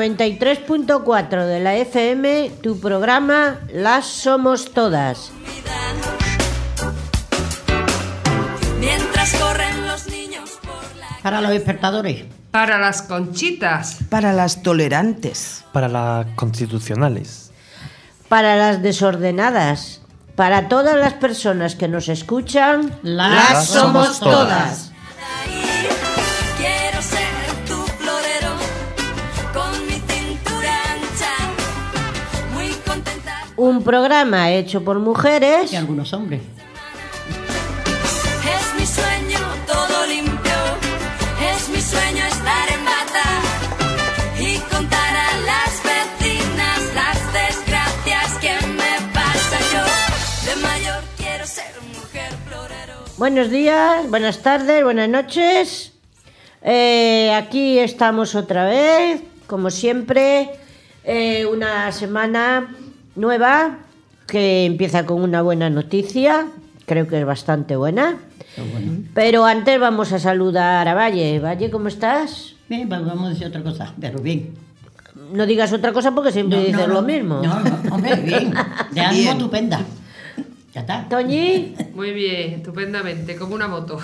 93.4 de la FM, tu programa Las Somos Todas. comida. Mientras corren los niños por la Para los despertadores. Para las conchitas. Para las tolerantes. Para las constitucionales. Para las desordenadas. Para todas las personas que nos escuchan, Las somos todas. Un programa hecho por mujeres Y algunos hombres. Es mi sueño todo limpio. Es mi sueño estar en bata y contar a las vecinas las desgracias que me pasan yo. De mayor quiero ser mujer florero. Buenos días, buenas tardes, buenas noches. Eh, aquí estamos otra vez, como siempre, eh, una semana nueva que empieza con una buena noticia, creo que es bastante buena. Pero bueno. Pero antes vamos a saludar a Valle. Valle, ¿cómo estás? Bien, va- vamos a decir otra cosa, pero bien. No digas otra cosa porque siempre No, dices no, lo no. mismo. No, no, hombre, bien. De ánimo Bien. estupenda. Ya está. Toñi, Muy bien, estupendamente, como una moto.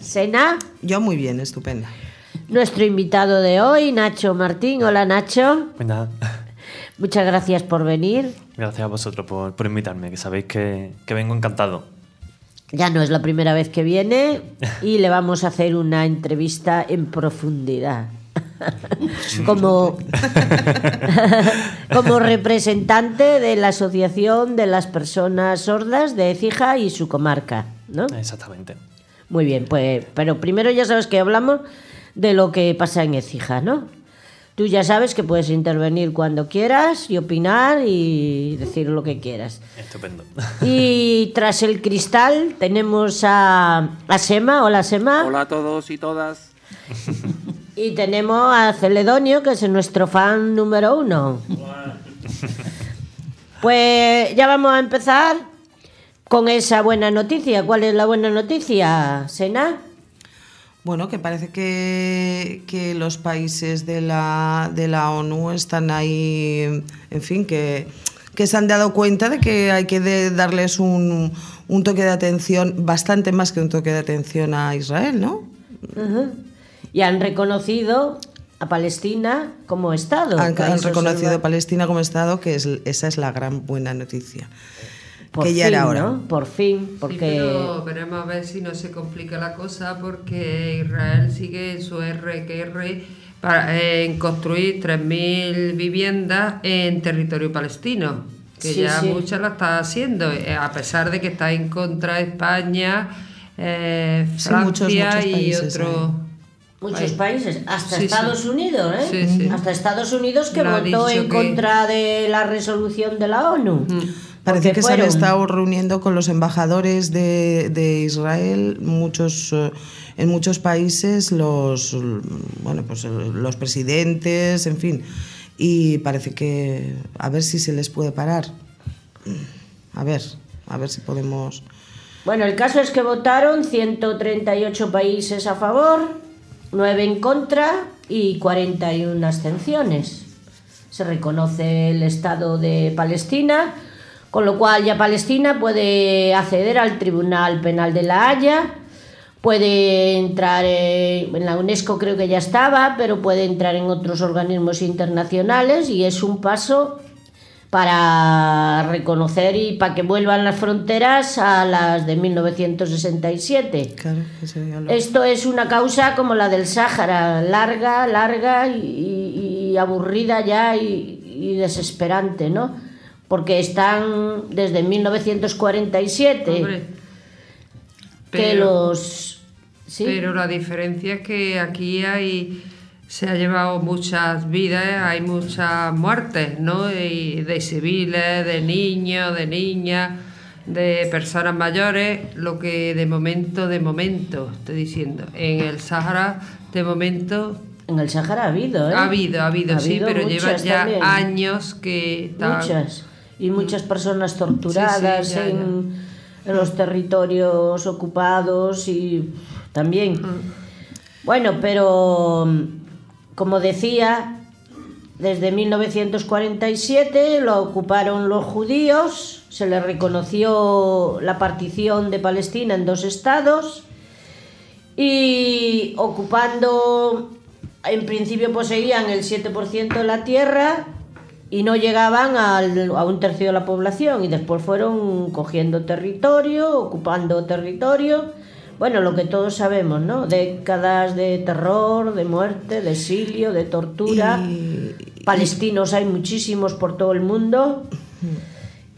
Sena, Yo muy bien, estupenda. nuestro invitado de hoy, Nacho Martín. Hola Nacho, nada, muchas gracias por venir. gracias a vosotros por, por invitarme, que sabéis que, que vengo encantado. Ya no es la primera vez que viene y le vamos a hacer una entrevista en profundidad. como, como representante de la Asociación de las Personas Sordas de Écija y su comarca, ¿no? Exactamente. Muy bien, pues, pero primero ya sabes que hablamos de lo que pasa en Écija, ¿no? Tú ya sabes que puedes intervenir cuando quieras y opinar y decir lo que quieras. Estupendo. Y tras el cristal tenemos a, a Sema. Hola, Sema. Hola a todos y todas. Y tenemos a Celedonio, que es nuestro fan número uno. Pues ya vamos a empezar con esa buena noticia. ¿Cuál es la buena noticia, Sena? Bueno, que parece que, que los países de la, de la ONU están ahí, en fin, que, que se han dado cuenta de que hay que de- darles un, un toque de atención, bastante más que un toque de atención a Israel, ¿no? Y han reconocido a Palestina como Estado. Han, han reconocido a Palestina como Estado, que es, esa es la gran buena noticia. Por que ya fin, era hora. ¿no? Por fin, Sí, porque... pero veremos a ver si no se complica la cosa porque Israel sigue en su RQR para, eh, en construir 3.000 viviendas en territorio palestino, que Sí, ya sí. muchas la está haciendo, eh, a pesar de que está en contra de España, eh, Sí, Francia muchos, muchos y países, otros... Muchos países, hasta Sí, sí. Estados Unidos, ¿eh? Sí, sí. Hasta Estados Unidos que Lo votó en que- contra de la resolución de la ONU. Parece que se han estado reuniendo con los embajadores de, de Israel, muchos, eh, en muchos países, los, bueno, pues, eh, los presidentes, en fin. Y parece que a ver si se les puede parar. A ver, a ver si podemos. Bueno, el caso es que votaron 138 países a favor, 9 en contra y 41 abstenciones. Se reconoce el Estado de Palestina, con lo cual ya Palestina puede acceder al Tribunal Penal de la Haya, puede entrar en, en la UNESCO creo que ya estaba, pero puede entrar en otros organismos internacionales y es un paso para reconocer y para que vuelvan las fronteras a las de 1967. Claro, que sería lo- Esto es una causa como la del Sáhara, larga, larga y, y- y aburrida ya y, y desesperante, ¿no? Porque están desde 1947 Hombre, que pero- los... ¿sí? Pero la diferencia es que aquí hay se ha llevado muchas vidas, hay muchas muertes, ¿no? Y de civiles, de niños, de niñas, de personas mayores, lo que de momento, de momento, estoy diciendo, en el Sahara, de momento En el Sahara ha habido, ¿eh? Ha habido, ha habido, sí, pero llevan ya también. años que Muchas. Y muchas personas torturadas Sí, sí, ya, en, en los territorios ocupados y también. Bueno, pero mm, como decía, desde 1947 lo ocuparon los judíos, se les reconoció la partición de Palestina en dos estados y ocupando, en principio poseían el 7% de la tierra y no llegaban al- a un tercio de la población y después fueron cogiendo territorio, ocupando territorio. Bueno, lo que todos sabemos, ¿no? Décadas de terror, de muerte, de exilio, de tortura. Palestinos hay muchísimos por todo el mundo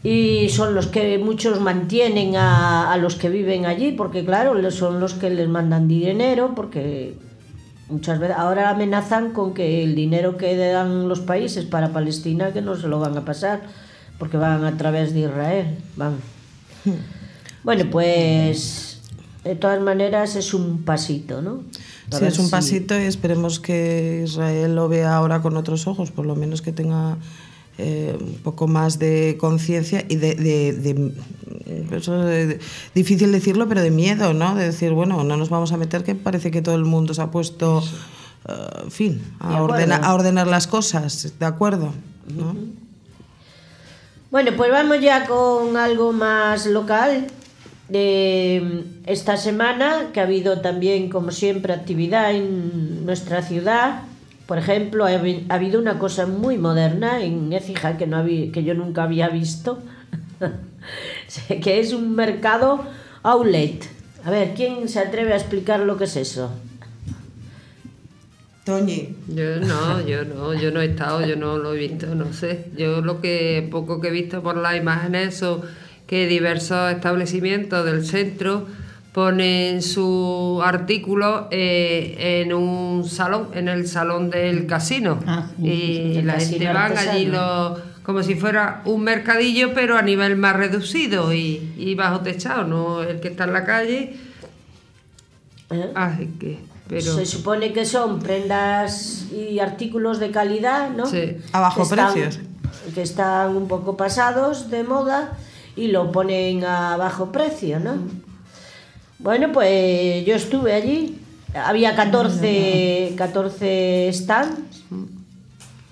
y son los que muchos mantienen a, a los que viven allí, porque claro, son los que les mandan dinero, porque muchas veces ahora amenazan con que el dinero que dan los países para Palestina que no se lo van a pasar, porque van a través de Israel, van. Bueno, pues de todas maneras es un pasito, ¿no? A Sí, es un si- pasito y esperemos que Israel lo vea ahora con otros ojos, por lo menos que tenga eh, un poco más de conciencia y de, de- de- eso de- difícil decirlo, pero de miedo, ¿no? De decir, bueno, no nos vamos a meter que parece que todo el mundo se ha puesto, eh, fin, a, ordena- a ordenar las cosas, ¿de acuerdo? ¿no? Bueno, pues vamos ya con algo más local. De esta semana, que ha habido también, como siempre, actividad en nuestra ciudad. Por ejemplo, ha, habi- ha habido una cosa muy moderna en Écija que, no que yo nunca había visto, que es un mercado outlet. A ver, ¿quién se atreve a explicar lo que es eso? Toñi. Yo no, yo no, yo no he estado, yo no lo he visto, no sé. Yo lo que poco que he visto por las imágenes son que diversos establecimientos del centro ponen su artículo eh, en un salón, en el salón del casino. Ah, y el la casino gente van allí lo- como si fuera un mercadillo, pero a nivel más reducido y, y bajo techado, no el que está en la calle. ¿Eh? Así que, pero Se supone que son prendas y artículos de calidad, ¿no? Sí. A bajo Que están- precios. Que están un poco pasados de moda y lo ponen a bajo precio, ¿no? Bueno, pues yo estuve allí. Había 14, 14 stands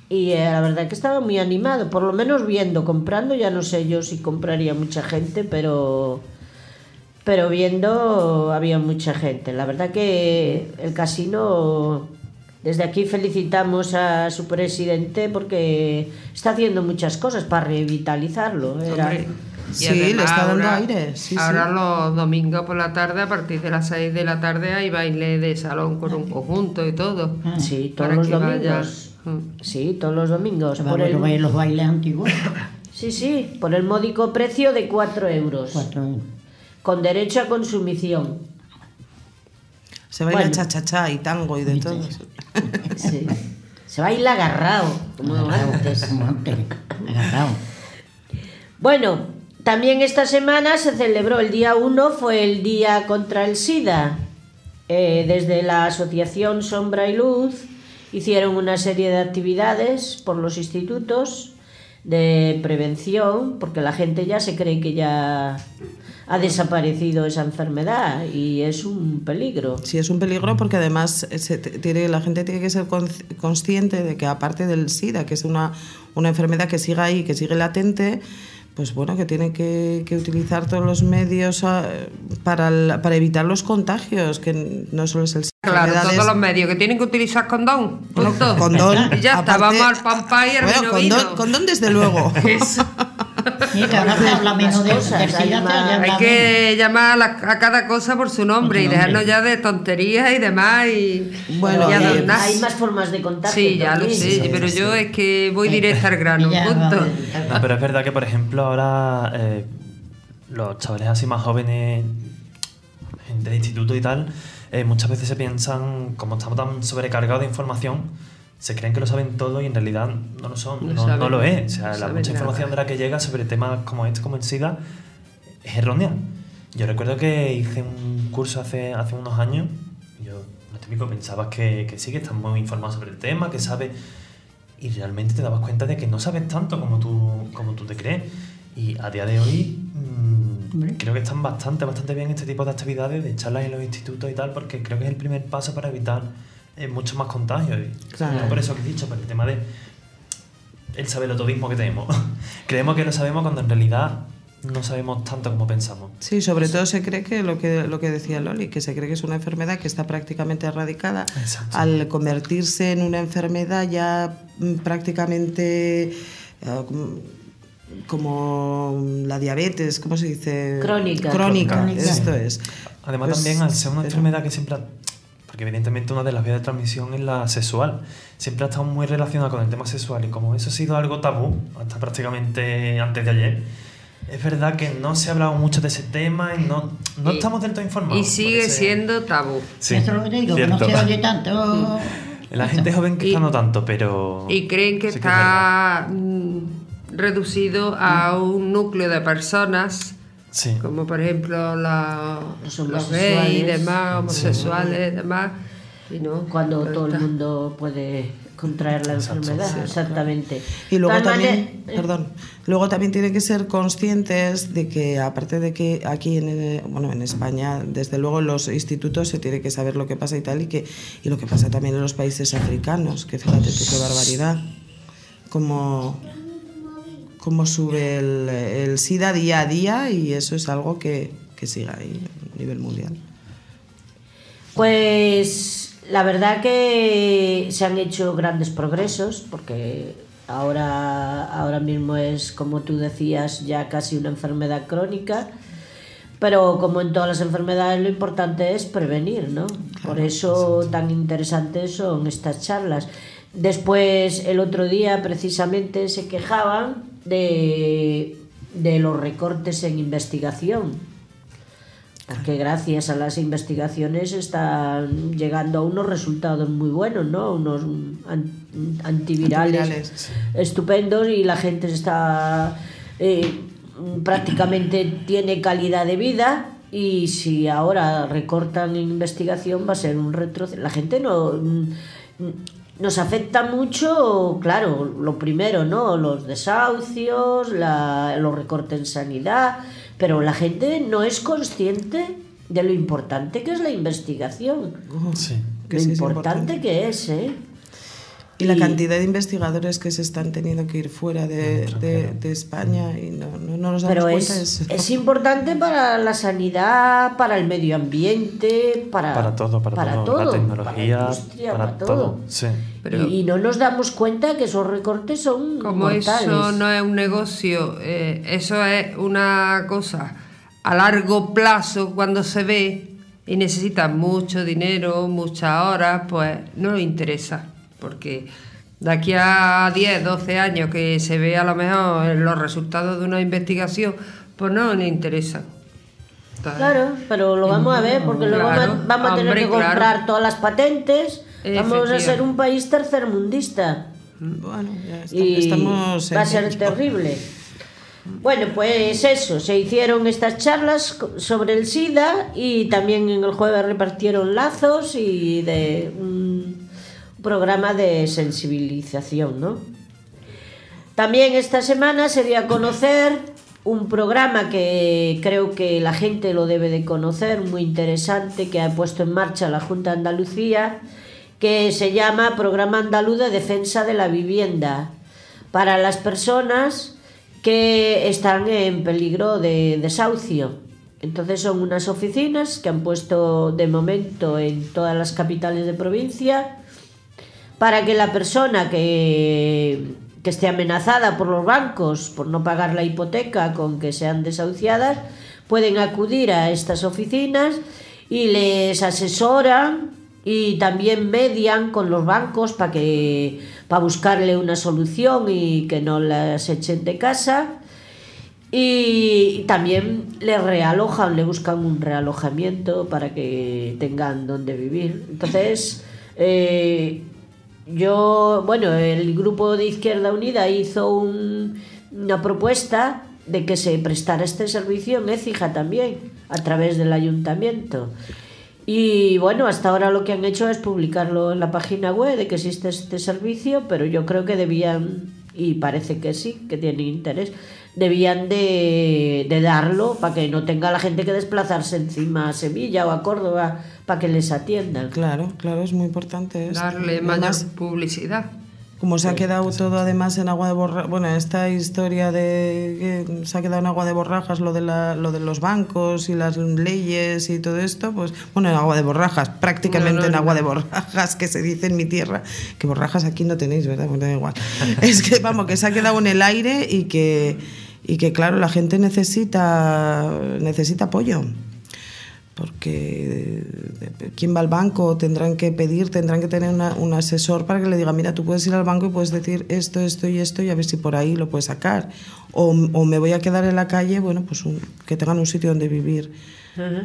y eh, la verdad que estaba muy animado, por lo menos viendo, comprando, ya no sé yo si compraría mucha gente, pero pero viendo había mucha gente. La verdad que el casino, desde aquí felicitamos a su presidente porque está haciendo muchas cosas para revitalizarlo. Era- Hombre, y Sí, le está dando ahora- aire, sí, ahora sí. los domingos por la tarde, a partir de las 6 de la tarde, hay baile de salón con un conjunto y todo. Sí, todos los vaya. domingos. Mm. Sí, todos los domingos. Por a el, los bailes antiguos. sí, sí, por el módico precio de 4 euros. Cuatro. Con derecho a consumición. Se baila Bueno. cha-cha-cha y tango y de todo. Sí. Se baila agarrado, como antes. Como antes, agarrado. Bueno, también esta semana se celebró el día 1, fue el día contra el SIDA. Eh, desde la Asociación Sombra y Luz hicieron una serie de actividades por los institutos de prevención, porque la gente ya se cree que ya ha desaparecido esa enfermedad y es un peligro. Sí, es un peligro porque además eh, la gente tiene que ser con- consciente de que aparte del SIDA, que es una, una enfermedad que sigue ahí, que sigue latente, pues bueno, que tiene que, que utilizar todos los medios ah, para, el- para evitar los contagios, que no solo es el. Claro, todos los medios que tienen que utilizar condón. Punto. Condón. Y ya está, aparte- vamos al pampa y al Bueno, condón, condón desde luego. Sí, que ahora se habla menos de cosas, hay que llamar a, la- a cada cosa por su nombre y dejarnos ya de tonterías y demás. Y, Bueno, y eh, hay más formas de contagio. Sí, ya lo sé, pero yo es que voy directa al grano, Ya, punto. No, pero es verdad que, por ejemplo, ahora eh, los chavales así más jóvenes del instituto y tal, eh, muchas veces se piensan, como estamos tan sobrecargados de información, se creen que lo saben todo y en realidad no lo son, No no, saben, no lo es. O sea, no la mucha nada. información de la que llega sobre temas como este, como el SIDA, es errónea. Yo recuerdo que hice un curso hace, hace unos años, yo lo típico, pensabas que, que sí, que estás muy informado sobre el tema, que sabes, y realmente te dabas cuenta de que no sabes tanto como tú, como tú te crees. Y a día de hoy mm, Hombre. creo que están bastante, bastante bien este tipo de actividades, de charlas en los institutos y tal, porque creo que es el primer paso para evitar eh, muchos más contagios. Y Claro. no por eso que he dicho, por el tema de el sabelotodismo que tenemos. Creemos que lo sabemos cuando en realidad no sabemos tanto como pensamos. Sí, sobre todo se cree que lo que lo que decía Loli, que se cree que es una enfermedad que está prácticamente erradicada. Exacto. Al convertirse en una enfermedad ya mm, prácticamente eh, como- como la diabetes, ¿cómo se dice? Crónica. Crónica, Crónica. esto es. Además Pues, también al ser una enfermedad que siempre... Porque evidentemente una de las vías de transmisión es la sexual. Siempre ha estado muy relacionada con el tema sexual y como eso ha sido algo tabú hasta prácticamente antes de ayer, es verdad que no se ha hablado mucho de ese tema y no, no Y- estamos del todo informados. Y sigue Parece- siendo tabú. Sí, Eso es lo que te digo, que no se oye tanto. La gente joven quizá Y- no tanto, pero... Y creen que sí es verdad. está mm, reducido a un núcleo de personas, Sí. como por ejemplo la- Los los homosexuales. gays y demás, homosexuales y demás. Y no, Cuando todo el mundo puede contraer la Exacto. enfermedad, Sí. exactamente. Y luego también, eh, perdón, luego también tienen que ser conscientes de que aparte de que aquí en, eh, bueno, en España, desde luego en los institutos se tiene que saber lo que pasa y tal y que y lo que pasa también en los países africanos, que fíjate tú qué barbaridad. Como cómo sube el, el SIDA día a día y eso es algo que, que sigue ahí a nivel mundial. Pues la verdad que se han hecho grandes progresos porque ahora, ahora mismo es, como tú decías, ya casi una enfermedad crónica. Pero como en todas las enfermedades, lo importante es prevenir, ¿no? Por eso tan interesantes son estas charlas. Después, el otro día, precisamente, se quejaban de, de los recortes en investigación porque gracias a las investigaciones están llegando a unos resultados muy buenos, ¿no? Unos an- antivirales, Antivirales, estupendos y la gente está eh, prácticamente tiene calidad de vida y si ahora recortan en investigación va a ser un retroceso. La gente no nos afecta mucho, claro, lo primero, ¿no? Los desahucios, la- los recortes en sanidad, pero la gente no es consciente de lo importante que es la investigación. Sí. Que lo sí es importante, importante. que es, ¿eh? Y la cantidad de investigadores que se están teniendo que ir fuera de, de- de España y no, no, no nos damos Pero cuenta es, de eso. es importante para la sanidad, para el medio ambiente, para, Para todo, para, todo. todo, La tecnología, para, industria, para, para todo. Sí. Pero- y, y no nos damos cuenta que esos recortes son Como mortales. eso no es un negocio, eh, eso es una cosa a largo plazo cuando se ve y necesita mucho dinero, muchas horas, pues no le interesa. Porque de aquí a 10, 12 años que se ve a lo mejor los resultados de una investigación, pues no le interesa. Entonces, Claro, pero lo vamos a ver porque luego Claro, vamos a tener hombre, que comprar claro. todas las patentes. Vamos a ser un país tercermundista. Bueno, ya está- y estamos en va a ser terrible. Bueno, pues eso, se hicieron estas charlas sobre el SIDA y también en el jueves repartieron lazos y de un programa de sensibilización, ¿no? También esta semana se a conocer un programa que creo que la gente lo debe de conocer, muy interesante, que ha puesto en marcha la Junta de Andalucía, que se llama Programa Andaluz de Defensa de la Vivienda, para las personas que están en peligro de desahucio. Entonces son unas oficinas que han puesto de momento en todas las capitales de provincia para que la persona que, que esté amenazada por los bancos por no pagar la hipoteca con que sean desahuciadas pueden acudir a estas oficinas y les asesoran y también median con los bancos para que para buscarle una solución y que no las echen de casa y también le realojan, le buscan un realojamiento para que tengan donde vivir. Entonces, eh, yo, bueno, el grupo de Izquierda Unida hizo un- una propuesta de que se prestara este servicio en Écija también, a través del ayuntamiento. Y bueno, hasta ahora lo que han hecho es publicarlo en la página web de que existe este servicio, pero yo creo que debían, y parece que sí, que tienen interés, debían de, de darlo para que no tenga la gente que desplazarse encima a Sevilla o a Córdoba para que les atiendan. Claro, claro, es muy importante. esto. Darle Además, mayor publicidad. Como se ha quedado todo además en agua de borrajas, bueno, esta historia de que se ha quedado en agua de borrajas, lo de, la, lo de los bancos y las leyes y todo esto, pues bueno, en agua de borrajas, prácticamente No, no, en agua no. de borrajas, que se dice en mi tierra, que borrajas aquí no tenéis, ¿verdad? Bueno, da igual. es que, vamos, que se ha quedado en el aire y que, y que claro, la gente necesita, necesita apoyo porque eh, quien va al banco tendrán que pedir, tendrán que tener una- un asesor para que le diga, mira, tú puedes ir al banco y puedes decir esto, esto y esto y a ver si por ahí lo puedes sacar. O, o me voy a quedar en la calle, bueno, pues un- que tengan un sitio donde vivir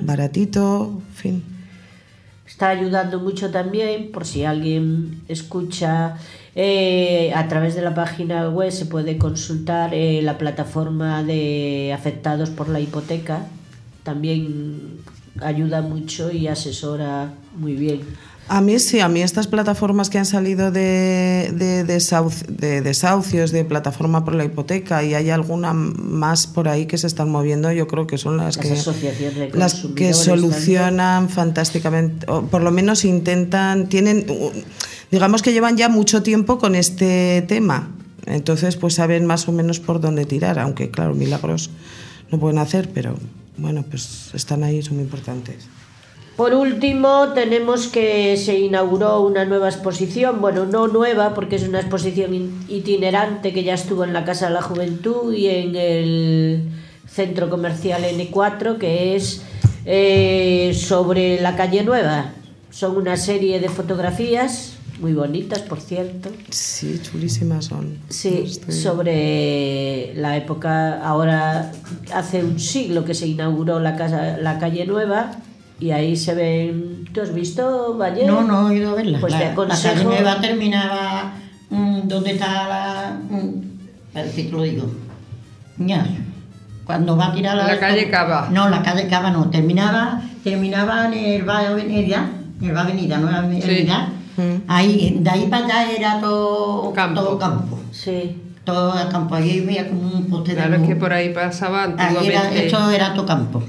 baratito, en fin. Está ayudando mucho también, por si alguien escucha, eh, a través de la página web se puede consultar eh, la plataforma de afectados por la hipoteca. También ayuda mucho y asesora muy bien. A mí sí, a mí estas plataformas que han salido de, de, de desahucios, de plataforma por la hipoteca, y hay alguna más por ahí que se están moviendo, yo creo que son las, Las que, las que solucionan fantásticamente, o por lo menos intentan, tienen, digamos que llevan ya mucho tiempo con este tema, entonces pues saben más o menos por dónde tirar, aunque claro, milagros no pueden hacer, pero bueno, pues están ahí, son muy importantes. Por último, tenemos que se inauguró una nueva exposición, bueno, no nueva, porque es una exposición in- itinerante que ya estuvo en la Casa de la Juventud y en el Centro Comercial N4, que es eh, sobre la calle Nueva. Son una serie de fotografías, muy bonitas, por cierto. Sí, chulísimas son. Sí, Estoy- sobre la época, ahora hace un siglo que se inauguró la, casa, la calle Nueva y ahí se ven... ¿Tú has visto, Valle? No, no he ido a verla. Pues la, te la aconsejo... calle nueva terminaba mm, donde está la. Mm, a ver si te lo digo. Ñas. Cuando va a tirar La calle Cava. No, la calle Cava no. Terminaba, terminaba en el Bar Avenida. En el Bar Avenida, no en Sí. Ahí, de ahí para allá era todo Campo. Todo campo. Sí, Todo el campo. Ahí había como un poste de Claro, es que por ahí pasaba Ahí era, antiguamente. eso era todo campo.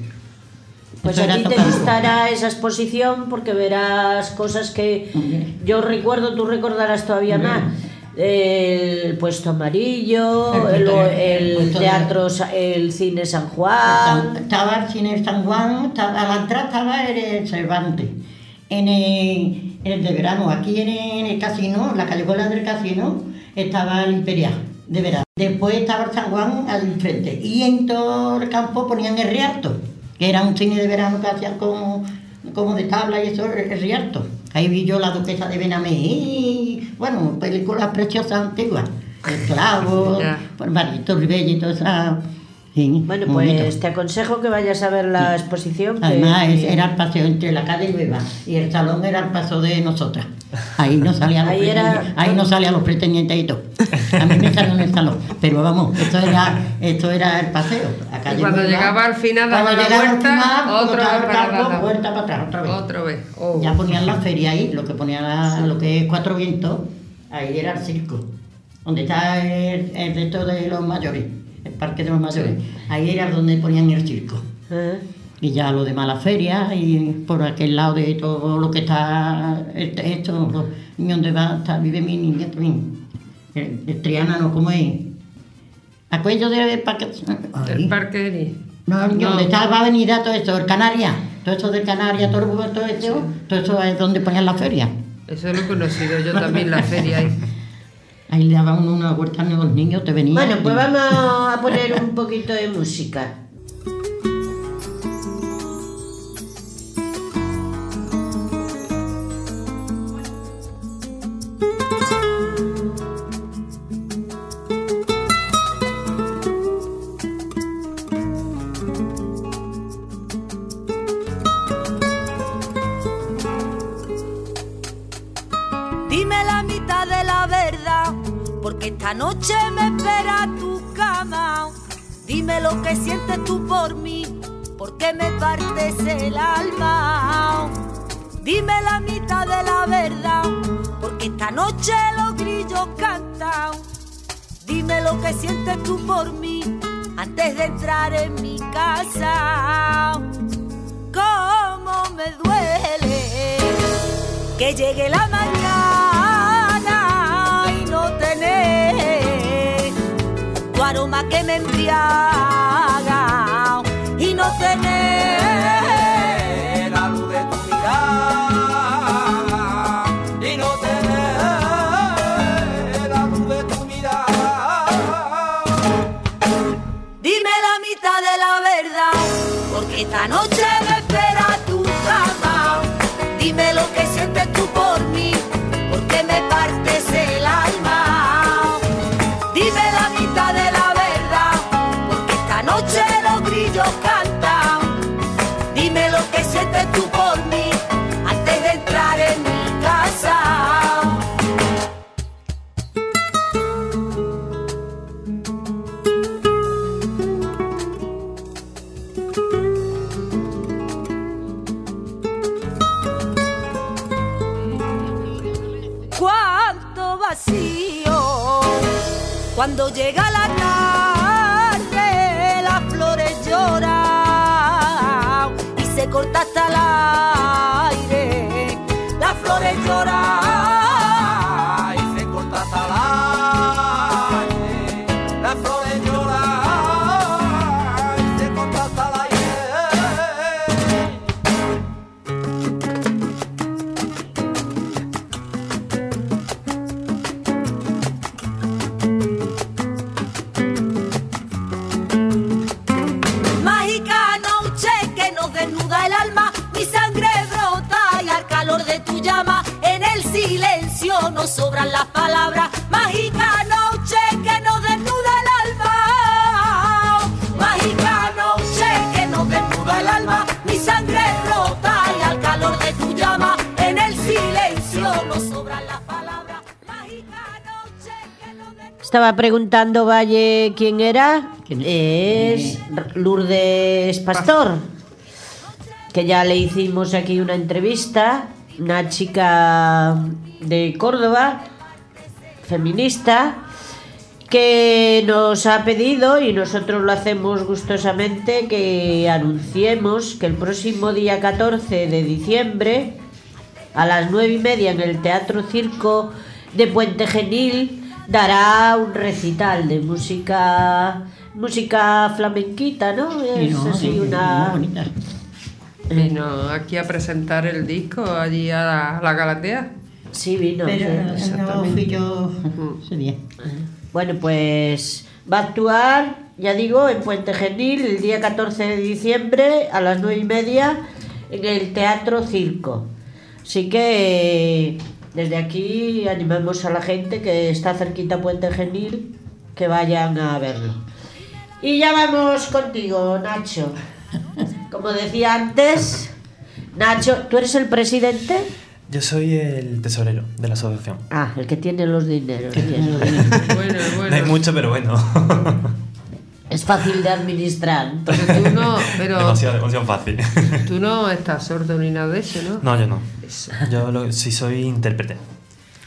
pues Eso a era ti todo te gustará esa exposición porque verás cosas que yo recuerdo, tú recordarás todavía más. El puesto amarillo, El el, puesto- el el puesto de- teatro, el cine San Juan. Estaba el cine San Juan, estaba, a la entrada estaba el Cervantes. En el, en el de verano, aquí en el, en el casino, en la callejuela del casino, estaba el Imperial de verano. Después estaba el San Juan al frente. Y en todo el campo ponían el Rialto, que era un cine de verano que hacían como, como de tabla y eso, el, Rialto. Ahí vi yo la duquesa de Benamé y, bueno, películas preciosas antiguas. El clavo, pues, Marito Ribelle y todo eso. Sí, Bueno, bonito. pues te aconsejo que vayas a ver la exposición. que- Además, era el paseo entre la calle Nueva y el salón era el paso de nosotras. Ahí no salían los, Ahí era- pretendientes, ahí no salían los pretendientes y todo. A mí me salió en el salón. Pero vamos, esto era, esto era el paseo. La calle Y cuando Nueva. llegaba al final, daba Cuando la vuelta, final, otra vez para campo, atrás. vuelta para atrás, otra vez. Otra vez. Oh. Ya ponían la feria ahí, lo que ponían la- lo que es Cuatro Vientos, ahí era el circo, donde está el, el resto de los mayores, el parque de los mayores. Ahí era donde ponían el circo. ¿Eh? Y ya lo demás la feria y por aquel lado de todo lo que está esto, y donde va, está, vive mi niña también. El, el Triana, ¿no? ¿Cómo es? Aquello del parque. El parque de No, No. donde está la avenida, todo esto, el Canaria, todo eso del Canaria, todo, el- todo eso, todo eso es donde ponían la feria. Eso lo he conocido yo también, la feria ahí. Ahí le daban una huerta a los niños, te venían. Bueno, pues vamos a poner un poquito de música. Dime lo que sientes tú por mí, porque me partes el alma. Dime la mitad de la verdad, porque esta noche los grillos cantan. Dime lo que sientes tú por mí antes de entrar en mi casa. Cómo me duele que llegue la mañana aroma que me embriaga y no tener la luz de tu mirada y no tener la luz de tu mirada. Dime la mitad de la verdad, porque esta noche Cuando llega Estaba preguntando Valle quién era. ¿Quién Es Lourdes Pastor, que ya le hicimos aquí una entrevista. Una chica de Córdoba, feminista, que nos ha pedido, y nosotros lo hacemos gustosamente, que anunciemos que el próximo día 14 de diciembre, a las nueve y media en el Teatro Circo de Puente Genil dará un recital de música música flamenquita, ¿no? Sí, Es no, así sí, una muy bonita. Vino aquí a presentar el disco allí a la, a la Galatea. sí vino. Pero sí, no exactamente. fui yo ese día. Bueno, pues va a actuar, ya digo, en Puente Genil el día 14 de diciembre a las nueve y media en el Teatro Circo. Así que desde aquí animamos a la gente que está cerquita a Puente Genil que vayan a verlo. Y ya vamos contigo, Nacho. Como decía antes, Nacho, ¿tú eres el presidente? Yo soy el tesorero de la asociación. Ah, el que tiene los dineros. bueno. No hay mucho, pero bueno. Es fácil de administrar. Pero tú no, pero demasiado, demasiado fácil. tú no estás sordo ni nada de eso, ¿no? No, yo no. Eso. Yo lo- sí soy intérprete.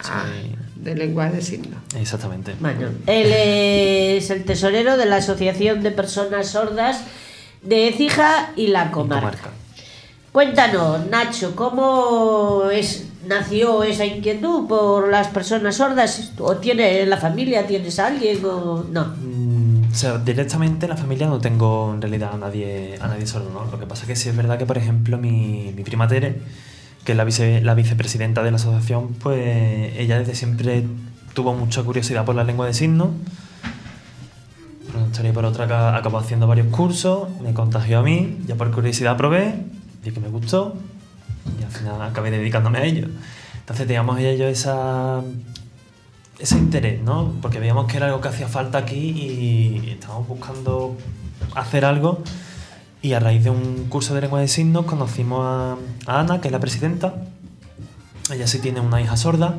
Ah, Soy- de lenguaje de signos. Exactamente. Bueno, él es el tesorero de la Asociación de Personas Sordas de Écija y la comarca. comarca. Cuéntanos, Nacho, ¿cómo es, nació esa inquietud por las personas sordas? ¿O tiene en la familia, tienes a alguien o no? Mm, Directamente en la familia no tengo en realidad a nadie, a nadie sordo, ¿no? Lo que pasa es que sí es verdad que, por ejemplo, mi, prima Tere, que es la, vice- la vicepresidenta de la asociación, pues ella desde siempre tuvo mucha curiosidad por la lengua de signos. Por una por otra aca- acabó haciendo varios cursos, me contagió a mí, ya por curiosidad probé, vi que me gustó y al final acabé dedicándome a ello. Entonces teníamos ella y yo esa, ese interés, ¿no? Porque veíamos que era algo que hacía falta aquí y estábamos buscando hacer algo. Y a raíz de un curso de lengua de signos conocimos a, a Ana, que es la presidenta. Ella sí tiene una hija sorda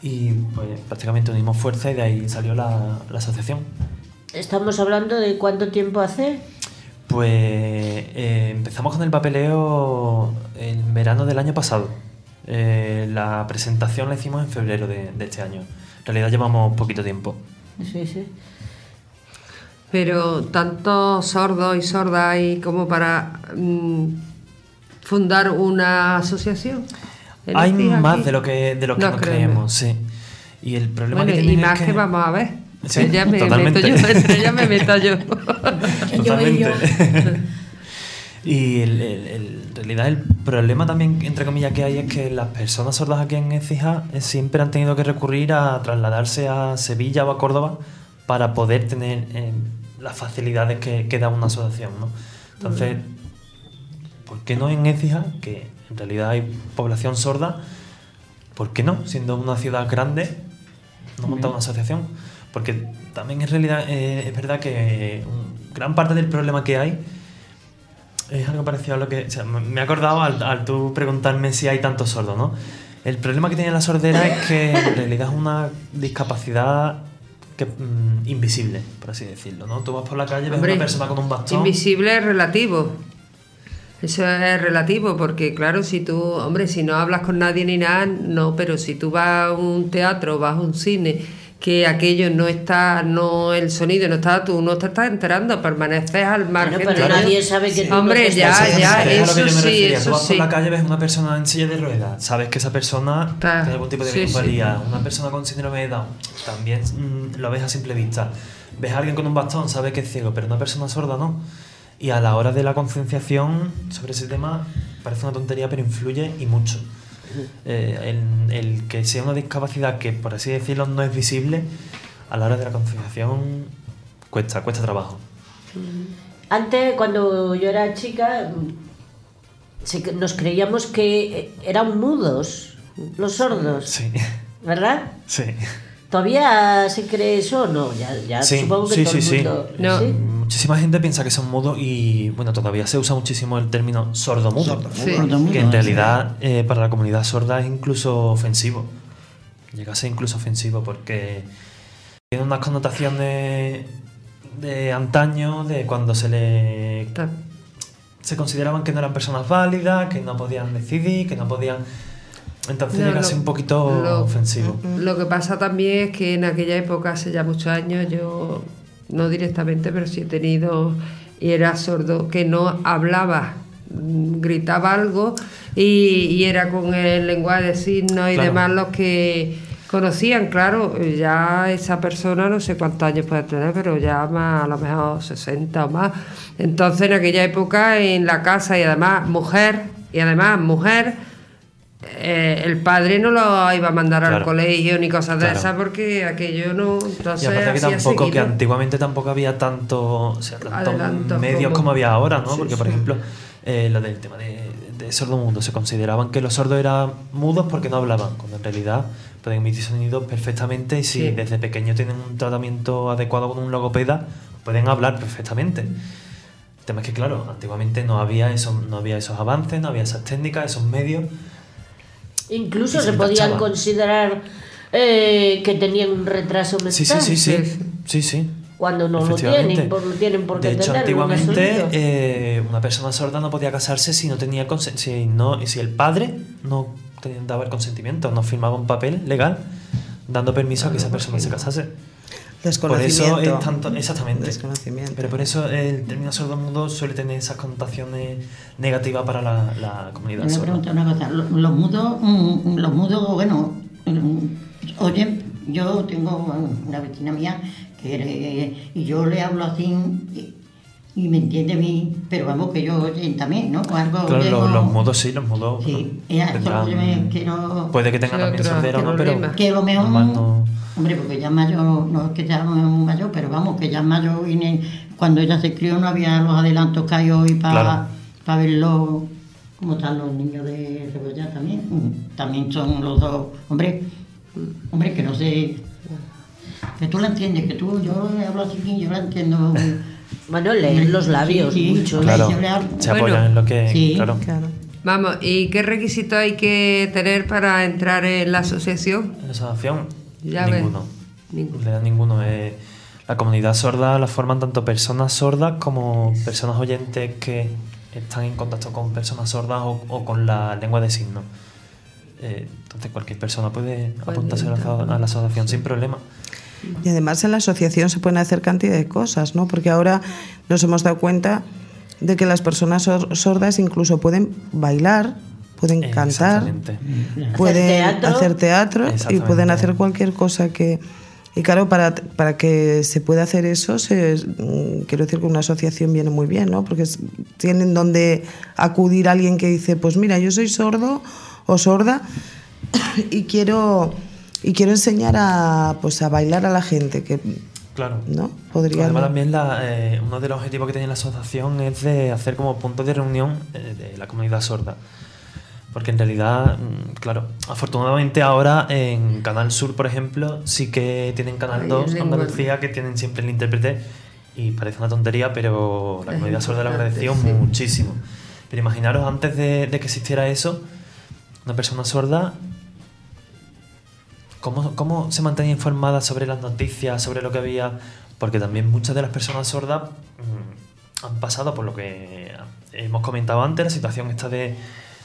y pues prácticamente unimos fuerzas y de ahí salió la, la asociación. Estamos hablando de cuánto tiempo hace. Pues eh, empezamos con el papeleo en verano del año pasado. Eh, la presentación la hicimos en febrero de, de este año. En realidad llevamos poquito tiempo. Sí, sí. Pero tantos sordos y sordas hay como para mm, fundar una asociación. ¿En Hay más aquí? de lo que, de lo que No nos creemos. sí. Y el problema Bueno, que y más es que... vamos a ver. Sí, ya me totalmente. meto yo, entre ellas me meto yo. Totalmente. y el- el- el- en realidad el problema también, entre comillas, que hay es que las personas sordas aquí en Écija eh, siempre han tenido que recurrir a trasladarse a Sevilla o a Córdoba para poder tener eh, las facilidades que, que da una asociación, ¿no? Entonces, ¿por qué no en Écija, que en realidad hay población sorda, ¿por qué no? Siendo una ciudad grande, no montar una asociación. Porque también en realidad eh, es verdad que gran parte del problema que hay es algo parecido a lo que. o sea, me he acordado al, al tú preguntarme si hay tantos sordos, ¿no? El problema que tiene la sordera es que en realidad es una discapacidad que, mm, invisible, por así decirlo, ¿no? Tú vas por la calle, ves Hombre, una persona con un bastón. Invisible es relativo. Eso es relativo, porque claro, si tú, hombre, si no hablas con nadie ni nada, no, pero si tú vas a un teatro, vas a un cine, que aquello no está, no el sonido no está, tú no te estás enterando, permaneces al margen. pero de ello. nadie sabe que tú Hombre, no ya, ya, Es a lo que eso yo me sí, refería. Tú eso vas sí. por la calle, ves una persona en silla de ruedas, sabes que esa persona Está- tiene algún tipo de sí, sí. Una persona con síndrome de Down, también mm, lo ves a simple vista. Ves a alguien con un bastón, sabes que es ciego, pero una persona sorda no. Y a la hora de la concienciación sobre ese tema, parece una tontería, pero influye y mucho. Eh, el, el que sea una discapacidad que, por así decirlo, no es visible, a la hora de la concienciación cuesta, cuesta trabajo. Antes, cuando yo era chica, se- nos creíamos que eran mudos, los sordos, Sí, ¿verdad? sí. ¿Todavía se cree eso o no? Ya, ya Sí, supongo que sí, todo sí, el sí. mundo... No. ¿sí? Muchísima gente piensa que son mudos y bueno, todavía se usa muchísimo el término sordomudo, Sí. que en realidad eh, para la comunidad sorda es incluso ofensivo. Llega a ser incluso ofensivo porque tiene unas connotaciones de antaño, de cuando se le se consideraban que no eran personas válidas, que no podían decidir, que no podían entonces No, llega a ser un poquito lo- ofensivo. Lo que pasa también es que en aquella época, hace ya muchos años, yo, no directamente, pero sí he tenido, y era sordo, que no hablaba, mm, gritaba algo y, y era con el lenguaje de signos y Claro. demás los que conocían, claro, ya esa persona no sé cuántos años puede tener, pero ya más, a lo mejor 60 o más. Entonces en aquella época en la casa y además mujer, y además mujer, eh, el padre no lo iba a mandar al colegio ni cosas de Claro. esas porque aquello no. Entonces, Y aparte que tampoco, que antiguamente tampoco había tanto, o sea, tantos medios como- como, había ahora, ¿no? Sí, Porque, sí. por ejemplo, eh, lo del tema de, de sordomundo, se consideraban que los sordos eran mudos porque no hablaban, cuando en realidad pueden emitir sonidos perfectamente y si Sí. desde pequeño tienen un tratamiento adecuado con un logopeda, pueden hablar perfectamente. El tema es que, claro, antiguamente no había, eso, no había esos avances, no había esas técnicas, esos medios. Incluso Y se se podían considerar eh, que tenían un retraso mental. Sí, sí, sí, sí. Sí. Sí, sí. Cuando no lo tienen, por, tienen por qué De hecho, antiguamente eh, una persona sorda no podía casarse si no tenía si no si el padre no daba el consentimiento, no firmaba un papel legal dando permiso a que esa persona se casase. Por eso Desconocimiento. es tanto exactamente. Desconocimiento. Pero por eso el término sordomudo suele tener esas connotaciones negativas para la, la comunidad Le voy a sorda. preguntar una cosa. Lo- Los mudos, mm, los mudos, bueno, mm, oyen, yo tengo una vecina mía que y yo le hablo así y, y me entiende bien, pero vamos que ellos oyen también, ¿no? O algo Claro, los, los mudos sí, los mudos. Sí, tendrán- yo me quiero- puede que tengan también sordera, ¿no? Pero que lo mejor, normal no- hombre, porque ya es mayor, no es que ya muy mayor, pero vamos, que ya es mayor y cuando ella se crió no había los adelantos que hay hoy para Claro. verlo, como están los niños de Cebolla también, también son los dos, hombre, hombre, que no sé, que tú la entiendes, que tú, yo hablo así y yo la entiendo. Bueno, leer los labios Sí, sí, mucho. Claro, le hablo. se Bueno, apoyan en lo que. sí. Claro. Claro. Vamos, ¿y qué requisitos hay que tener para entrar en la asociación? En la asociación, Ya ninguno. Ninguno. En realidad ninguno. eh, la comunidad sorda la forman tanto personas sordas como personas oyentes que están en contacto con personas sordas o, o con la lengua de signos. Eh, entonces cualquier persona puede apuntarse a la, a la asociación sin problema. Y además en la asociación se pueden hacer cantidad de cosas, ¿no? Porque ahora nos hemos dado cuenta de que las personas sor- sordas incluso pueden bailar, pueden cantar, Exactamente. pueden teatro. hacer teatro y pueden hacer cualquier cosa que... Y claro, para, para que se pueda hacer eso, se, mm, quiero decir que una asociación viene muy bien, ¿no? Porque tienen donde acudir alguien que dice, pues mira, yo soy sordo o sorda y quiero, y quiero enseñar a, pues, a bailar a la gente, que Claro. ¿no? Podría Además también la, eh, uno de los objetivos que tiene la asociación es de hacer como punto de reunión eh, de la comunidad sorda. Porque en realidad, mm, claro, afortunadamente ahora en Canal Sur, por ejemplo, sí que tienen Canal Ahí 2, en lengua. Andalucía, que tienen siempre el intérprete y parece una tontería, pero la comunidad sorda lo agradeció sí. muchísimo. Pero imaginaros, antes de, de que existiera eso, una persona sorda ¿Cómo, ¿Cómo se mantenía informada sobre las noticias, sobre lo que había? Porque también muchas de las personas sordas mm, han pasado por lo que hemos comentado antes, la situación esta de,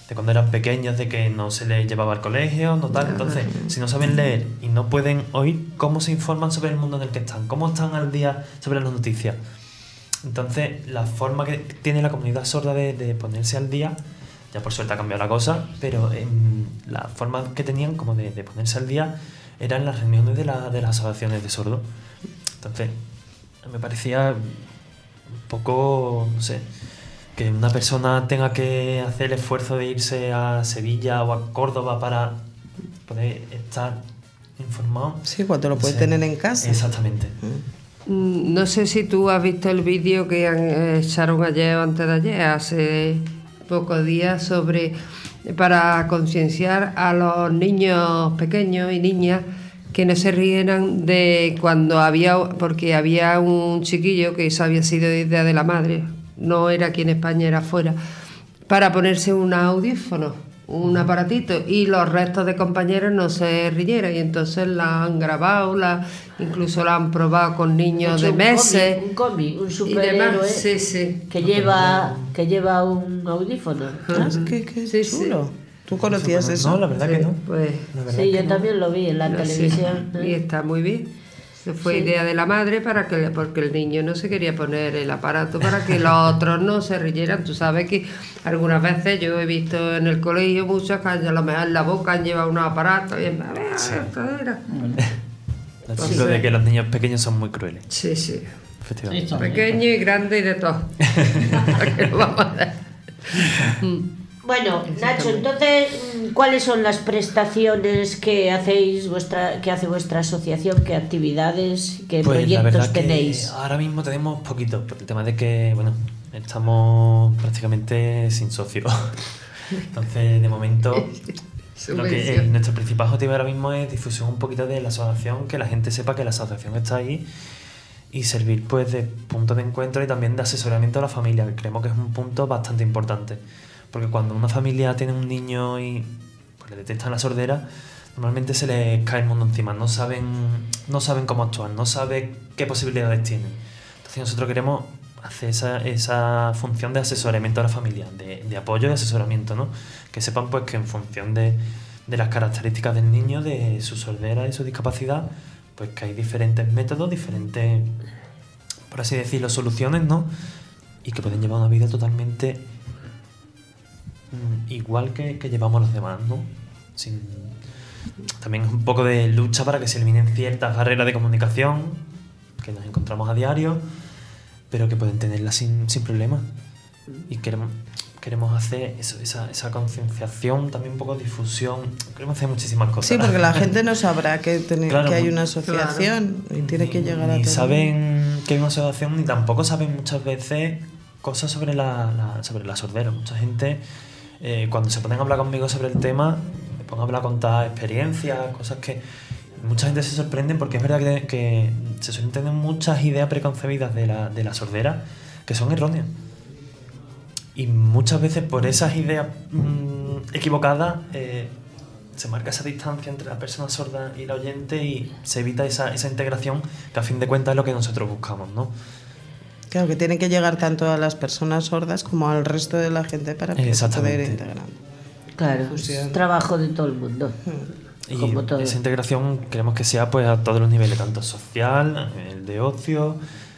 de cuando eran pequeños, de que no se les llevaba al colegio, no tal. Entonces, si no saben leer y no pueden oír, ¿cómo se informan sobre el mundo en el que están? ¿Cómo están al día sobre las noticias? Entonces, la forma que tiene la comunidad sorda de, de ponerse al día, ya por suerte ha cambiado la cosa, pero em, la forma que tenían como de, de ponerse al día eran las reuniones de, la- de las asociaciones de sordos. Entonces, me parecía un poco, no sé, que una persona tenga que hacer el esfuerzo de irse a Sevilla o a Córdoba para poder estar informado. Sí, cuando lo No puede tener en casa. Exactamente. Mm, No sé si tú has visto el vídeo que han, eh, echaron ayer o antes de ayer, hace pocos días, sobre para concienciar a los niños pequeños y niñas que no se rieran de cuando había, porque había un chiquillo que eso había sido idea de la madre, no era aquí en España, era fuera, para ponerse un audífono, un aparatito, y los restos de compañeros no se rieran, y entonces la han grabado, la, incluso la han probado con niños de un meses. cómic, un cómic, un superhéroe demás. Sí, sí. que lleva que lleva un audífono. Ah, qué, qué Sí, sí. chulo. ¿Tú conocías eso? No, la verdad que no. Pues, verdad Sí, que yo no. también lo vi en la no televisión. Y está muy bien. Fue Sí. idea de la madre para que porque el niño no se quería poner el aparato para que los otros no se rieran. Tú sabes que algunas veces yo he visto en el colegio muchos que a lo mejor en la boca han llevado unos aparatos y es esto era. El ciclo de que los niños pequeños son muy crueles. Sí, sí. Pequeño y grande y de todo. Bueno, Nacho, entonces, mm, ¿cuáles son las prestaciones que hacéis vuestra que hace vuestra asociación? ¿Qué actividades, qué Pues proyectos tenéis? ahora mismo tenemos poquito, por el tema de que, bueno, estamos prácticamente sin socio. Entonces, de momento, lo que eh, nuestro principal objetivo ahora mismo es difusión un poquito de la asociación, que la gente sepa que la asociación está ahí y servir pues de punto de encuentro y también de asesoramiento a la familia, que creemos que es un punto bastante importante. Porque cuando una familia tiene un niño y pues, le detectan la sordera, normalmente se les cae el mundo encima, no saben, no saben cómo actuar, no saben qué posibilidades tienen. Entonces nosotros queremos hacer esa, esa función de asesoramiento a la familia, de, apoyo y asesoramiento, ¿no? Que sepan pues que en función de, de las características del niño, de su sordera y su discapacidad, pues que hay diferentes métodos, diferentes, por así decirlo, soluciones, ¿no? Y que pueden llevar una vida totalmente igual que, que llevamos los demás, ¿no? Sin, también es un poco de lucha para que se eliminen ciertas barreras de comunicación que nos encontramos a diario, pero que pueden tenerlas sin, sin problema. Y queremos, queremos hacer eso, esa, esa concienciación, también un poco de difusión. Queremos hacer muchísimas cosas. Sí, porque la gente no sabrá que, tener- Claro, que hay no. una asociación y tiene que Ni- llegar a Ni todo. saben que hay una asociación, ni tampoco saben muchas veces cosas sobre la, la- sobre la sordera. Mucha gente, eh, cuando se ponen a hablar conmigo sobre el tema, me pongo a hablar con contar experiencias, cosas que mucha gente se sorprende porque es verdad que, que se suelen tener muchas ideas preconcebidas de la, de la sordera que son erróneas. Y muchas veces por esas ideas mm, equivocadas eh, se marca esa distancia entre la persona sorda y la oyente y se evita esa, esa integración que a fin de cuentas es lo que nosotros buscamos, ¿no? Claro, que tiene que llegar tanto a las personas sordas como al resto de la gente para poder integrar. Claro, es trabajo de todo el mundo. Y Como todo. esa integración queremos que sea pues a todos los niveles, tanto social, el de ocio,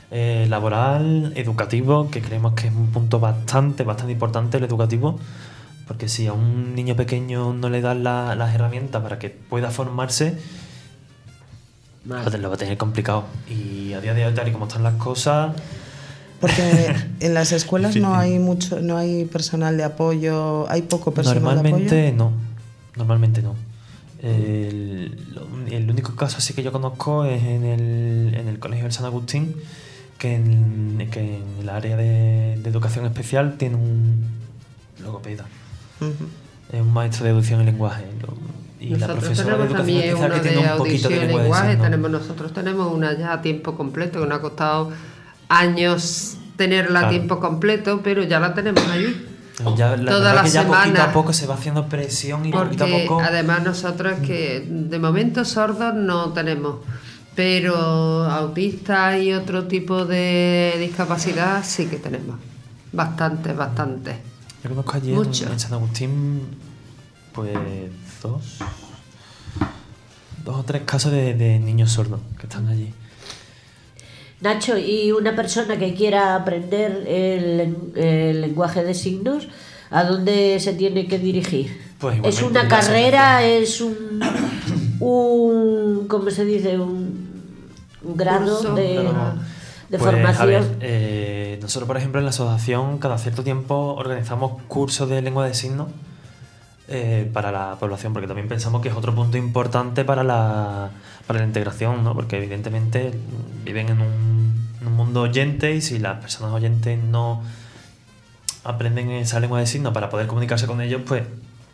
eh, laboral, educativo, que creemos que es un punto bastante, bastante importante el educativo, porque si a un niño pequeño no le dan la- las herramientas para que pueda formarse, lo, lo va a tener complicado. Y a día de hoy, tal y como están las cosas, Porque en las escuelas no hay mucho, no hay personal de apoyo, hay poco personal de Normalmente apoyo. no. Normalmente no. El, único caso así que yo conozco es en el, en el Colegio del San Agustín, que en, que en el área de, de educación especial tiene un logopeda. Es un maestro de audición y lenguaje. Lo- Y la profesora de educación también especial que tiene de un poquito audición de lenguaje, tenemos, nosotros tenemos una ya a tiempo completo, que nos ha costado años tenerla a tiempo completo, pero ya la tenemos allí. Ya, la Toda la que ya poquito semana. a poco se va haciendo presión y poquito a Porque poco. además nosotros es que de momento sordos no tenemos, pero autistas y otro tipo de discapacidad sí que tenemos. Bastante, bastante. Yo conozco en, Mucho. en San Agustín, pues dos, dos o tres casos de, de niños sordos que están allí. Nacho, y una persona que quiera aprender el, len- el lenguaje de signos, ¿a dónde se tiene que dirigir? Pues ¿Es una carrera? ¿Es un, un ¿cómo se dice? Un, un grado Curso. de, de Pues, formación? A ver, eh, nosotros, por ejemplo, en la asociación, cada cierto tiempo organizamos cursos de lengua de signos eh, para la población, porque también pensamos que es otro punto importante para la, para la integración, ¿no? porque evidentemente viven en un, mundo oyente y si las personas oyentes no aprenden esa lengua de signos para poder comunicarse con ellos, pues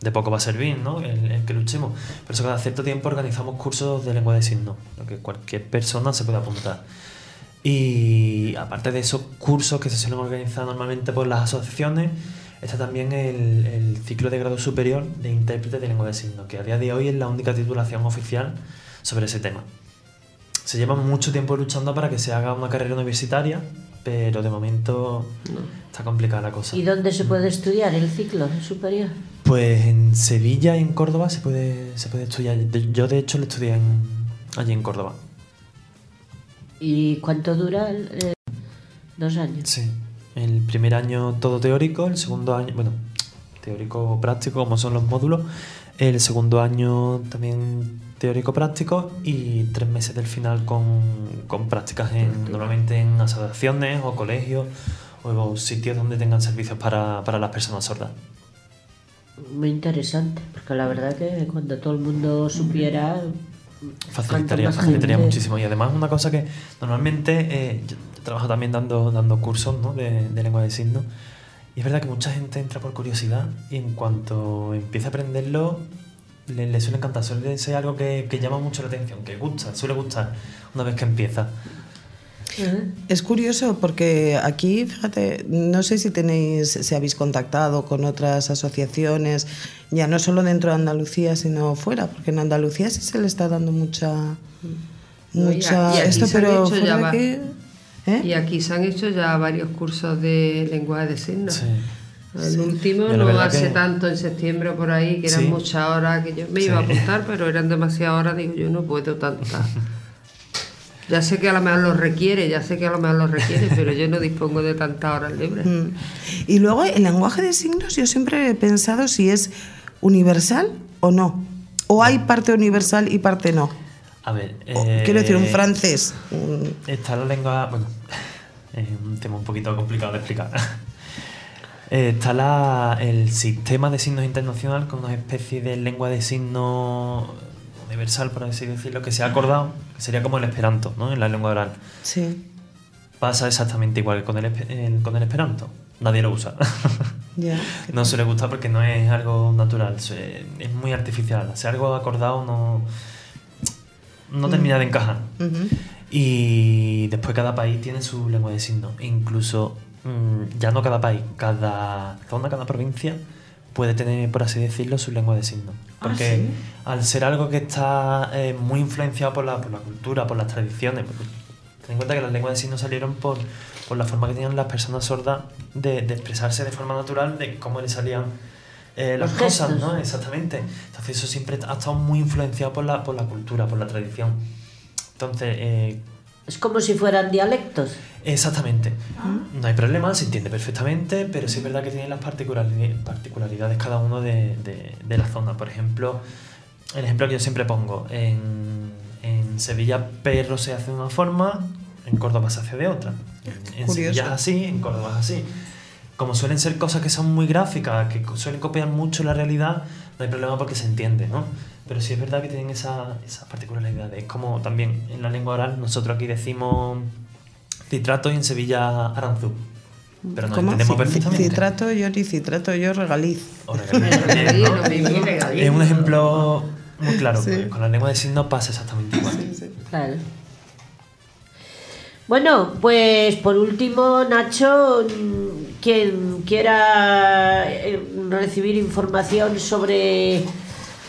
de poco va a servir, ¿no? El, el que luchemos. Por eso cada cierto tiempo organizamos cursos de lengua de signos, lo que cualquier persona se puede apuntar. Y aparte de esos cursos que se suelen organizar normalmente por las asociaciones, está también el, el ciclo de grado superior de intérprete de lengua de signos, que a día de hoy es la única titulación oficial sobre ese tema. Se lleva mucho tiempo luchando para que se haga una carrera universitaria, pero de momento está complicada la cosa. ¿Y dónde se puede estudiar el ciclo superior? Pues en Sevilla y en Córdoba se puede, se puede estudiar. Yo de hecho lo estudié en- allí en Córdoba. ¿Y cuánto dura? el- eh, dos años. Sí. El primer año todo teórico, el segundo año, bueno, teórico práctico como son los módulos. El segundo año también teórico práctico y tres meses del final con, con prácticas en, normalmente en asociaciones o colegios o sitios donde tengan servicios para, para las personas sordas. Muy interesante, porque la verdad que cuando todo el mundo supiera... Facilitaría, facilitaría muchísimo. Y además una cosa que normalmente eh, trabajo también dando, dando cursos ¿no? de, de lengua de signos. Y es verdad que mucha gente entra por curiosidad y en cuanto empieza a aprenderlo le, le suele encantar. Suele ser algo que, que llama mucho la atención, que gusta, suele gustar una vez que empieza. Es curioso porque aquí, fíjate, no sé si tenéis, si habéis contactado con otras asociaciones, ya no solo dentro de Andalucía, sino fuera, porque en Andalucía sí se le está dando mucha, No, y mucha aquí- y aquí esto, se han pero ya fuera de aquí, ¿eh? Y aquí se han hecho ya varios cursos de lenguaje de signos. Sí. El último no hace que- tanto en septiembre por ahí, que eran Sí. muchas horas que yo me iba a apuntar, pero eran demasiadas horas, digo yo no puedo tantas. Ya sé que a lo mejor lo requiere, ya sé que a lo mejor lo requiere, pero yo no dispongo de tantas horas libres. Mm. Y luego el lenguaje de signos yo siempre he pensado si es universal o no. O hay parte universal y parte no. A ver, quiero decir, un eh, francés. Está la lengua. Bueno, es un tema un poquito complicado de explicar. Eh, Está la- el sistema de signos internacional con una especie de lengua de signos universal, por así decirlo, que se ha acordado, que sería como el esperanto, ¿no? En la lengua oral. Sí, Pasa exactamente igual que con el, el- con el esperanto. Nadie lo usa. ya. no suele gustar porque no es algo natural, se- es muy artificial. Si algo acordado no, no termina de encajar. Y después cada país tiene su lengua de signos. Incluso, mm, ya no cada país, cada zona, cada provincia puede tener, por así decirlo, su lengua de signos. Porque al ser algo que está eh, muy influenciado por la, por la cultura, por las tradiciones, ten en cuenta que las lenguas de signos salieron por, por la forma que tenían las personas sordas de, de expresarse de forma natural, de cómo les salían eh, las Los cosas, gestos. ¿no? Exactamente. Entonces eso siempre ha estado muy influenciado por la, por la cultura, por la tradición. Entonces, eh, Es como si fueran dialectos. Exactamente. No hay problema, se entiende perfectamente, pero sí es verdad que tiene las particulari- particularidades cada uno de, de- de la zona. Por ejemplo, el ejemplo que yo siempre pongo, en, en Sevilla perro se hace de una forma, en Córdoba se hace de otra. En, en Curioso. Sevilla es así, en Córdoba es así. Como suelen ser cosas que son muy gráficas, que suelen copiar mucho la realidad, no hay problema porque se entiende, ¿no? Pero sí es verdad que tienen esa- esas particularidades. Es como también en la lengua oral, nosotros aquí decimos citrato y en Sevilla aranzú. Pero nos entendemos perfectamente. Citrato yo ni citrato yo regaliz. O regaliz ¿no? Es un ejemplo muy claro. Sí. porque Con la lengua de signos pasa exactamente igual. Claro. Bueno, pues por último, Nacho, quien quiera eh, recibir información sobre,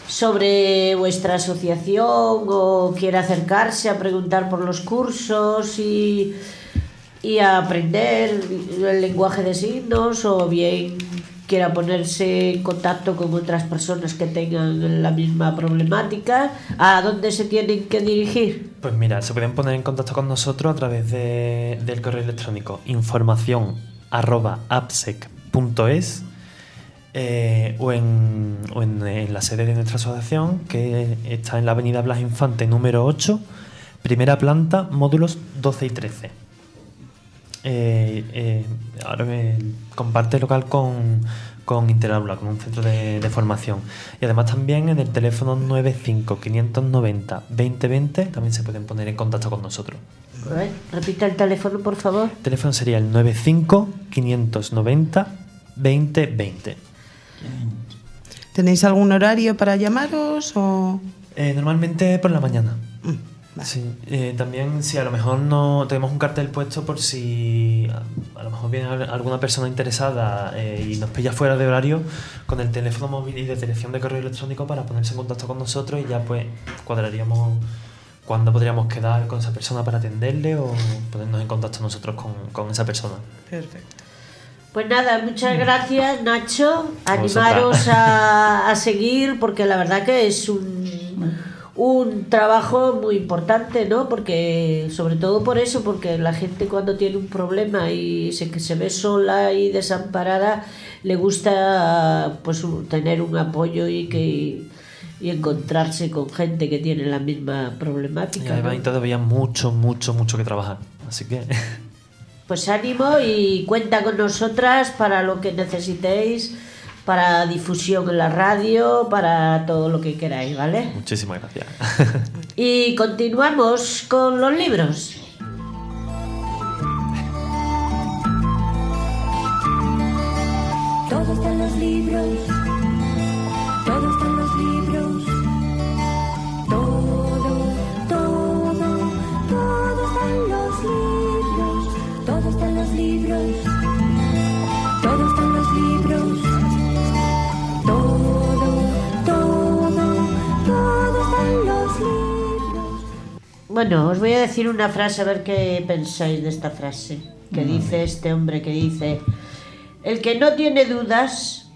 sobre vuestra asociación o quiera acercarse a preguntar por los cursos y, y a aprender el lenguaje de signos o bien quiera ponerse en contacto con otras personas que tengan la misma problemática, ¿a dónde se tienen que dirigir? Pues mira, se pueden poner en contacto con nosotros a través de- del correo electrónico información arroba eh, o, en, o en, en la sede de nuestra asociación que está en la avenida Blas Infante número 8, primera planta, módulos 12 y 13. Eh, eh, ahora me comparte local con, con Interaula, con un centro de, de formación. Y además también en el teléfono 95 590 2020 también se pueden poner en contacto con nosotros. A ver, repita el teléfono, por favor. El teléfono sería el 95 590 2020. ¿Tenéis algún horario para llamaros o...? Eh, normalmente por la mañana. Mm, vale. Sí, eh, también si a lo mejor no tenemos un cartel puesto por si a, a lo mejor viene al- alguna persona interesada eh, y nos pilla fuera de horario con el teléfono móvil y de dirección de correo electrónico para ponerse en contacto con nosotros y ya pues cuadraríamos cuándo podríamos quedar con esa persona para atenderle o ponernos en contacto nosotros con, con esa persona. Perfecto. Pues nada, muchas gracias, Nacho. Animaros a, a seguir porque la verdad que es un, un trabajo muy importante, ¿no? Porque, sobre todo por eso, porque la gente cuando tiene un problema y se, que se ve sola y desamparada, le gusta pues tener un apoyo y que y encontrarse con gente que tiene la misma Y problemática. hay ¿no? todavía mucho, mucho, mucho que trabajar. Así que Pues ánimo y cuenta con nosotras para lo que necesitéis, para difusión en la radio, para todo lo que queráis, ¿vale? muchísimas gracias. Y continuamos con los libros. Todo está en los libros. Bueno, os voy a decir una frase a ver qué pensáis de esta frase. Que dice este hombre que dice, el que no tiene dudas,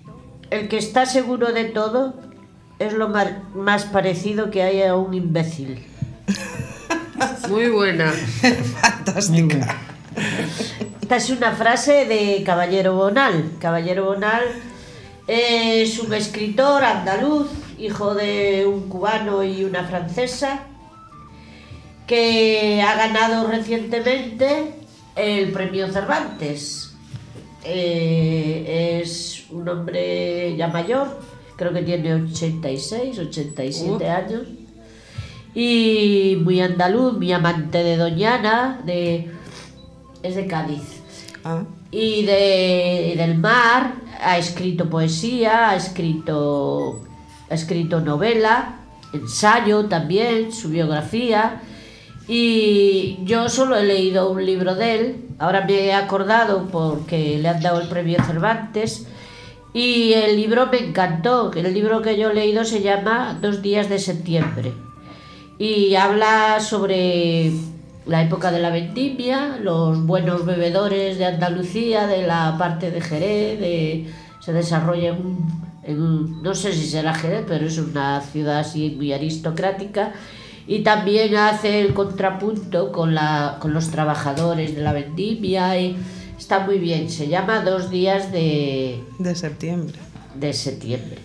el que está seguro de todo, es lo mar- más parecido que hay a un imbécil. Muy buena. Fantástica. Esta es una frase de Caballero Bonal. Caballero Bonal es un escritor andaluz, hijo de un cubano y una francesa, que ha ganado recientemente el premio Cervantes. Eh, es un hombre ya mayor, creo que tiene 86, 87 Uh. años, y muy andaluz, muy amante de Doñana, de, es de Cádiz Ah, y, de, y del mar, ha escrito poesía, ha escrito, ha escrito novela, ensayo también, su biografía. Y yo solo he leído un libro de él, ahora me he acordado porque le han dado el premio Cervantes, Y el libro me encantó. El libro que yo he leído se llama Dos días de septiembre. Y habla sobre la época de la vendimia, los buenos bebedores de Andalucía, de la parte de Jerez, de, se desarrolla en, en- no sé si será Jerez, pero es una ciudad así muy aristocrática. Y también hace el contrapunto con, la, con los trabajadores de la vendimia. Y está muy bien. Se llama Dos días de, De septiembre. de septiembre.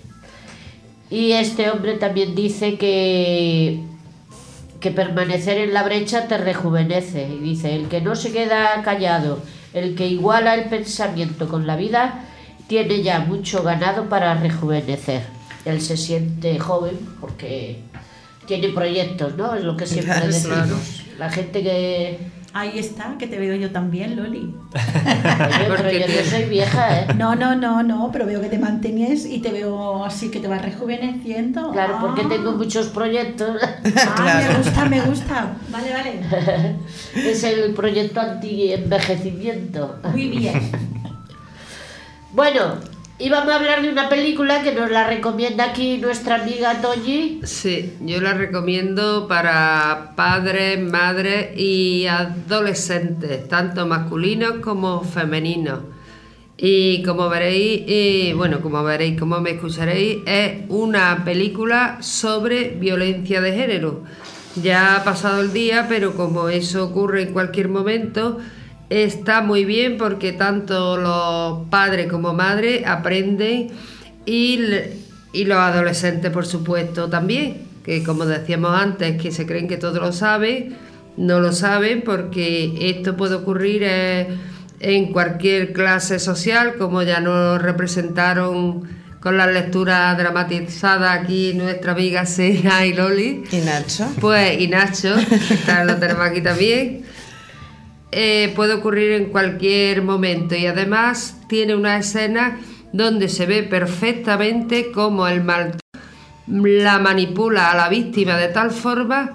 Y este hombre también dice que, que permanecer en la brecha te rejuvenece. Y dice, el que no se queda callado, el que iguala el pensamiento con la vida, tiene ya mucho ganado para rejuvenecer. Él se siente joven porque tiene proyectos, ¿no? Es lo que siempre Claro, decimos. claro. La gente que... Ahí está, que te veo yo también, Loli. Oye, pero yo no soy vieja, ¿eh? No, no, no, no, pero veo que te mantienes y te veo así que te vas rejuveneciendo. Claro, porque Ah. tengo muchos proyectos. Ah, me gusta, me gusta. Vale, vale. es el proyecto anti-envejecimiento. Muy bien. Bueno, íbamos a hablar de una película que nos la recomienda aquí nuestra amiga Toñi. Sí, yo la recomiendo para padres, madres y adolescentes, tanto masculinos como femeninos. Y como veréis, bueno, como veréis, como me escucharéis, es una película sobre violencia de género. Ya ha pasado el día, pero como eso ocurre en cualquier momento, está muy bien porque tanto los padres como madres aprenden y, y los adolescentes, por supuesto, también, que como decíamos antes, que se creen que todo lo saben, no lo saben porque esto puede ocurrir eh, en cualquier clase social, como ya nos representaron con las lecturas dramatizadas aquí nuestra amiga Sena y Loli. ¿Y Nacho? Pues, y Nacho, que está- lo tenemos aquí también. Eh, puede ocurrir en cualquier momento y además tiene una escena donde se ve perfectamente cómo el maltrato la manipula a la víctima de tal forma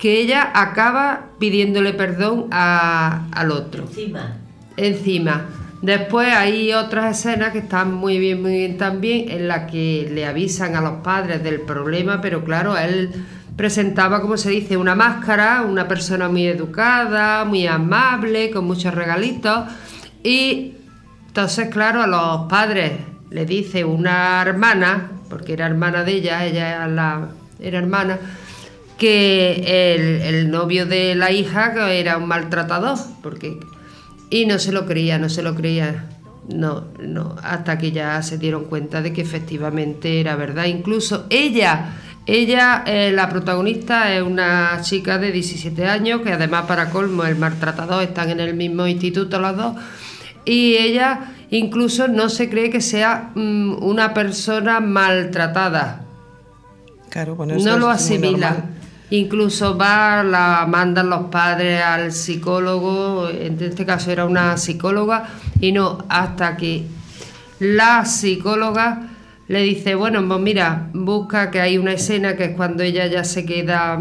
que ella acaba pidiéndole perdón a- al otro Encima. encima. Después hay otras escenas que están muy bien, muy bien también, en las que le avisan a los padres del problema, pero claro, él presentaba, como se dice, una máscara, una persona muy educada, muy amable, con muchos regalitos, y entonces, claro, a los padres le dice una hermana, porque era hermana de ella, ella era, la, era hermana, que el, el novio de la hija era un maltratador, porque y no se lo creía, no se lo creía. No, no, hasta que ya se dieron cuenta de que efectivamente era verdad. Incluso ella, ella, eh, la protagonista, es una chica de 17 años, que además para colmo el maltratador están en el mismo instituto los dos, y ella incluso no se cree que sea mm, una persona maltratada. Claro, bueno, esto no lo asimila. Incluso va, la mandan los padres al psicólogo, en este caso era una psicóloga, y no, hasta que la psicóloga le dice, bueno, pues mira, busca que hay una escena que es cuando ella ya se queda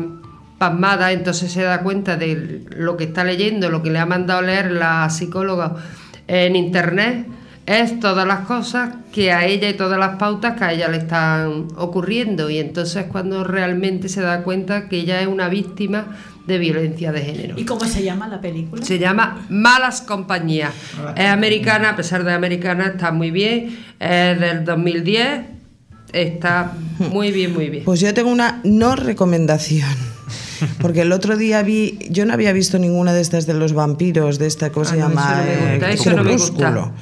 pasmada, entonces se da cuenta de lo que está leyendo, lo que le ha mandado leer la psicóloga en internet, es todas las cosas que a ella y todas las pautas que a ella le están ocurriendo y entonces cuando realmente se da cuenta que ella es una víctima de violencia de género. ¿Y cómo se llama la película? Se llama Malas Compañías. Es americana, a pesar de americana, está muy bien. Es del 2010. Está muy bien, muy bien. Pues yo tengo una no recomendación. Porque el otro día vi, yo no había visto ninguna de estas de los vampiros, de esta, ¿cómo se Ah, no, llama? eso no me Eh, gusta, eso no me gusta. Crepúsculo.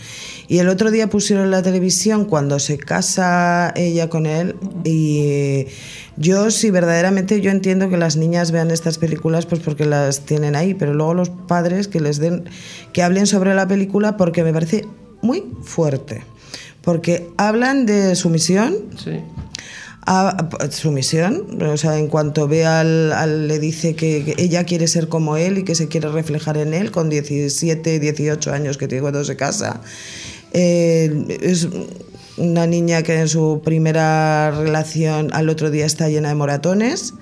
Y el otro día pusieron en la televisión cuando se casa ella con él y yo sí verdaderamente yo entiendo que las niñas vean estas películas pues porque las tienen ahí, pero luego los padres que les den que hablen sobre la película porque me parece muy fuerte. Porque hablan de sumisión, Sí. a, a- sumisión, o sea, en cuanto ve al, al- le dice que, que ella quiere ser como él y que se quiere reflejar en él con 17, 18 años que tiene cuando se casa. Eh, es una niña que en su primera relación al otro día está llena de moratones.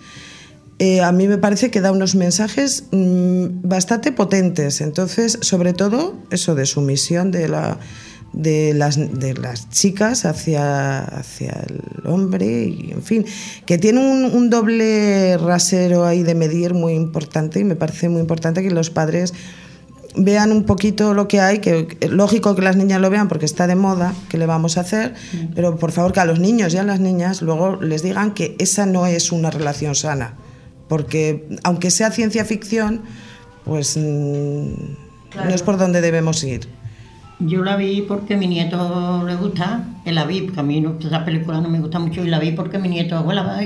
Eh, a mí me parece que da unos mensajes mm, bastante potentes. Entonces, sobre todo, eso de sumisión de la, de las, de las chicas hacia, hacia el hombre y en fin, que tiene un, un doble rasero ahí de medir muy importante y me parece muy importante que los padres vean un poquito lo que hay, que es lógico que las niñas lo vean porque está de moda, que le vamos a hacer, pero por favor que a los niños y a las niñas luego les digan que esa no es una relación sana, porque aunque sea ciencia ficción, pues mm, no es por donde debemos ir. Yo la vi porque mi nieto le gusta, que la vi, porque a mí no, esa película no me gusta mucho, y la vi porque mi nieto, abuela,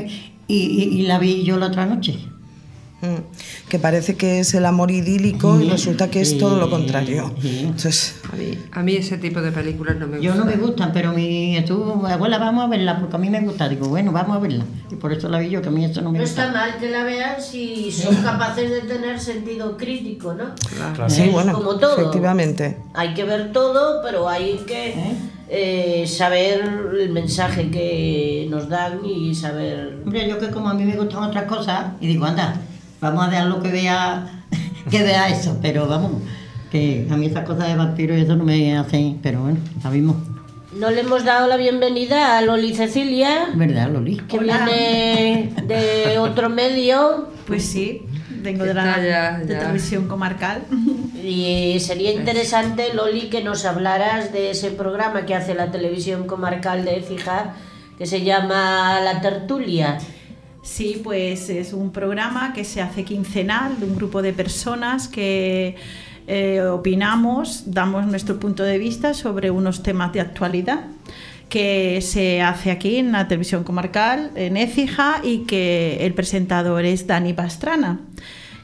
y- y la vi yo la otra noche. Mm, Que parece que es el amor idílico y resulta que es todo lo contrario. Entonces, A mí, a mí ese tipo de películas no me Yo gustan. no me gustan, pero mi estuvo, abuela, vamos a verla, porque a mí me gusta. Digo, bueno, vamos a verla. Y por eso la vi yo, que a mí eso no me No gusta. está mal que la vean si son capaces de tener sentido crítico, ¿no? Claro. sí, bueno, como todo. efectivamente. Hay que ver todo, pero hay que eh, saber el mensaje que nos dan y saber... Hombre, yo que como a mí me gustan otras cosas, y digo, anda, vamos a dejarlo que vea, que vea eso, pero vamos, que a mí esas cosas de vampiros y eso no me hacen, pero bueno, la vimos. No le hemos dado la bienvenida a Loli Cecilia, ¿Verdad, Loli? que Hola. viene de otro medio Pues sí, vengo de la ya, de televisión comarcal. y sería interesante, Loli, que nos hablaras de ese programa que hace la televisión comarcal de Écija, que se llama La Tertulia. Sí, pues es un programa que se hace quincenal de un grupo de personas que eh, opinamos, damos nuestro punto de vista sobre unos temas de actualidad que se hace aquí en la televisión comarcal, en Écija, y que el presentador es Dani Pastrana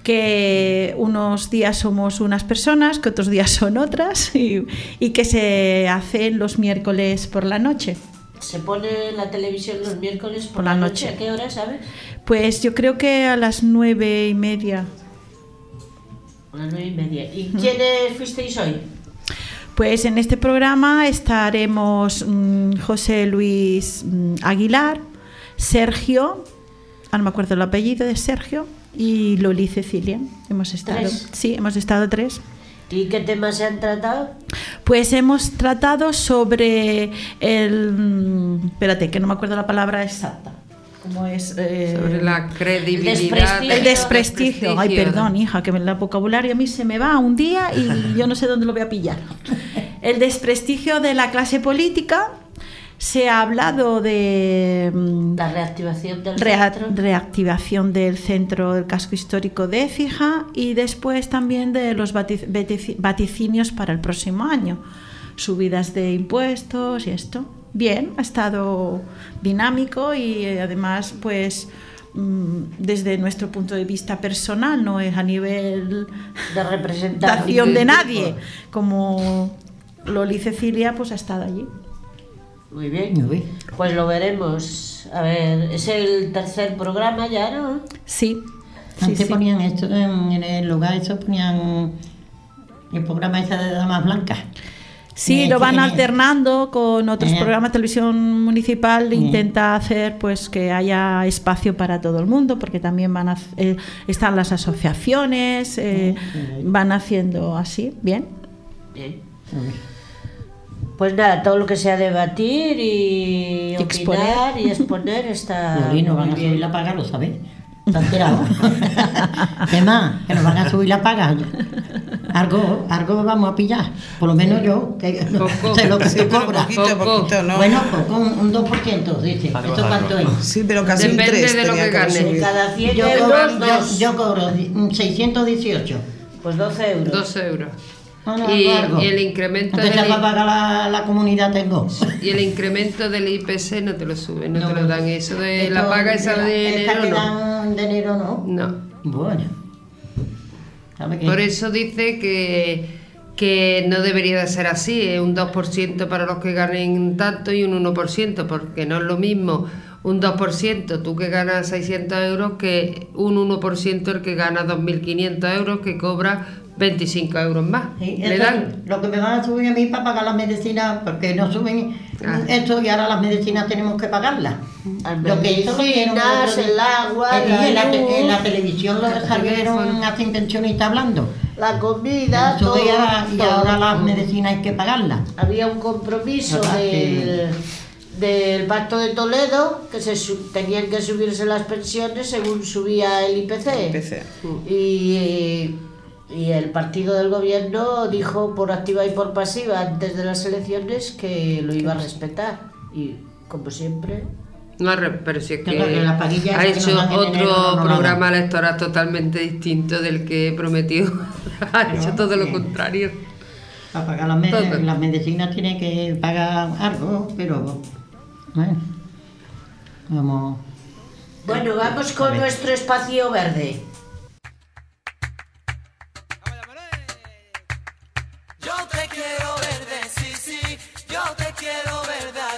que unos días somos unas personas, que otros días son otras, y, y que se hacen los miércoles por la noche. Se pone la televisión los miércoles por, Por la noche. noche. ¿A qué hora, sabes? Pues yo creo que a las nueve y media. A las nueve y media. ¿Y quiénes fuisteis hoy? Pues en este programa estaremos mm, José Luis mm, Aguilar, Sergio, ahora no me acuerdo el apellido de Sergio, y Loli Cecilia. Hemos estado. ¿Tres? Sí, hemos estado tres. ¿Y qué temas se han tratado? Pues hemos tratado sobre el. mm, Espérate, que no me acuerdo la palabra exacta. ¿Cómo es? Eh, Sobre la credibilidad. desprestigio. El desprestigio. Ay, perdón, hija, que el vocabulario a mí se me va un día y yo no sé dónde lo voy a pillar. El desprestigio de la clase política. Se ha hablado de mm, La reactivación del rea- centro. reactivación del centro del casco histórico de Écija y después también de los vati- vatici- vaticinios para el próximo año. Subidas de impuestos y esto. Bien, ha estado dinámico y eh, además, pues, mm, desde nuestro punto de vista personal, no es a nivel de representación de nadie, como Loli Cecilia, pues ha estado allí. Muy bien. Uy. Pues lo veremos. A ver, es el tercer programa ya, ¿no? Sí. sí, Antes sí. ponían esto, en, en el lugar eso ponían el programa ese de damas blancas. Sí, Eh, lo van alternando con otros Eh. programas de televisión municipal. Eh. Intenta hacer pues que haya espacio para todo el mundo, porque también van a, eh, están las asociaciones, eh, van haciendo así, bien. Bien. Pues nada, todo lo que sea debatir y, Y opinar exponer. y exponer está Loli, nos muy van a subir la paga, ¿lo sabes? ¿Te has enterado? ¿Qué más? Que nos van a subir la paga. Algo, algo vamos a pillar. Por lo menos yo, que no Poco. sé lo que se cobra. poquito, Poco. poquito, ¿no? Bueno, poco, un, un 2%, dice. Algo, ¿Esto cuánto algo. es? Sí, pero casi Depende un 3 de lo que gane. Cada 100 Yo euros, cobro, yo, yo cobro mm, 618. Pues 12 euros. Dos euros. No, no, y, y el incremento Aunque sea del, pagar la, la comunidad tengo. y el incremento del IPC no te lo suben, no, No, te lo dan. Eso de Esto la paga esa de esta enero no. de enero no. No. Bueno. Por eso dice que, que no debería de ser así, es un 2% para los que ganen tanto y un 1%, porque no es lo mismo un 2%, tú que ganas 600 euros, que un 1% el que gana 2.500 euros, que cobra 25 euros más. Sí, Le dan. Lo que me van a subir a mí para pagar las medicinas, porque no suben Ah. esto y ahora las medicinas tenemos que pagarlas. Las Lo que hizo lo el agua, Eh, la en, la, te- luz, en la televisión lo salieron así pensionista hablando. la comida, Eso todo, y ahora las medicinas hay que pagarlas. Había un compromiso ¿Verdad del, del Pacto de Toledo que se su- tenían que subirse las pensiones según subía el IPC. IPC. Y, y el partido del gobierno dijo por activa y por pasiva antes de las elecciones que lo iba a respetar. Y como siempre, No, pero si es que ha que hecho otro programa electoral totalmente distinto del que prometió. ha hecho todo lo contrario. Para pagar las, med- las medicinas tiene que pagar algo, pero bueno, vamos. Bueno, vamos con nuestro espacio verde. Quiero verde, sí, sí, yo te quiero verde, ay,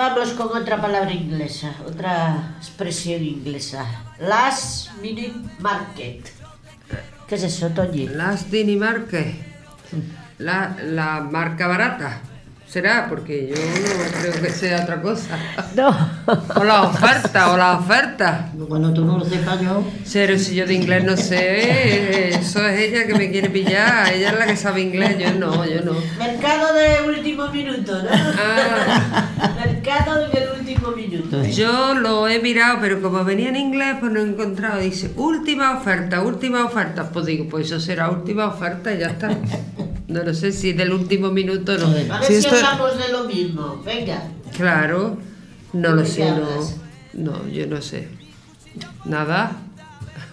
Vamos con otra palabra inglesa, otra expresión inglesa. Last minute market. ¿Qué es eso, Toñi? Las Dini Marque. La, la marca barata. Será, porque yo no creo que sea otra cosa. No. O la oferta, o la oferta. Cuando tú no lo sepas yo, Pero si yo de inglés no sé, eso es ella que me quiere pillar. Ella es la que sabe inglés, yo no, yo no. Mercado de último minuto, ¿no? Ah. Mercado del último minuto. Yo lo he mirado, pero como venía en inglés, pues no he encontrado. Dice, última oferta, última oferta. Pues digo, pues eso será última oferta y ya está. No lo sé si del último minuto no. A ver si esto- hablamos de lo mismo. Venga. Claro, no lo ¿De sé, no. No, yo no sé. Nada.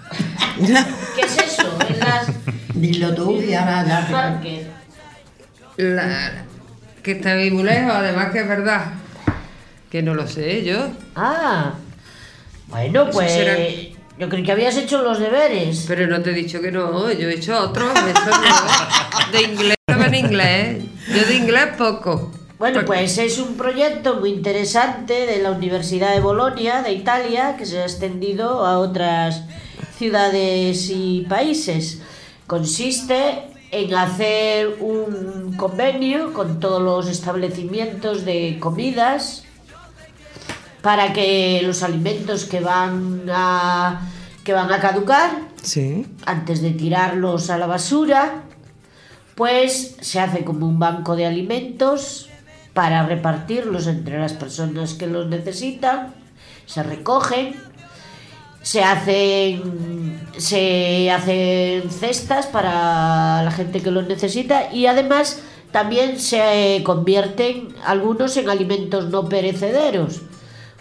¿Qué es eso? En las dilo tú y ahora. La- que está muy lejos, además que es verdad. Que no lo sé yo. Ah. Bueno, pues será- yo creí que habías hecho los deberes. Pero no te he dicho que no, yo he hecho otros. eso no. De inglés, en inglés. Yo de inglés poco. Bueno, pues es un proyecto muy interesante de la Universidad de Bolonia, de Italia, que se ha extendido a otras ciudades y países. Consiste en hacer un convenio con todos los establecimientos de comidas para que los alimentos que van a que van a caducar Sí. antes de tirarlos a la basura, pues se hace como un banco de alimentos para repartirlos entre las personas que los necesitan, se recogen, se hacen se hacen cestas para la gente que los necesita y además también se convierten algunos en alimentos no perecederos.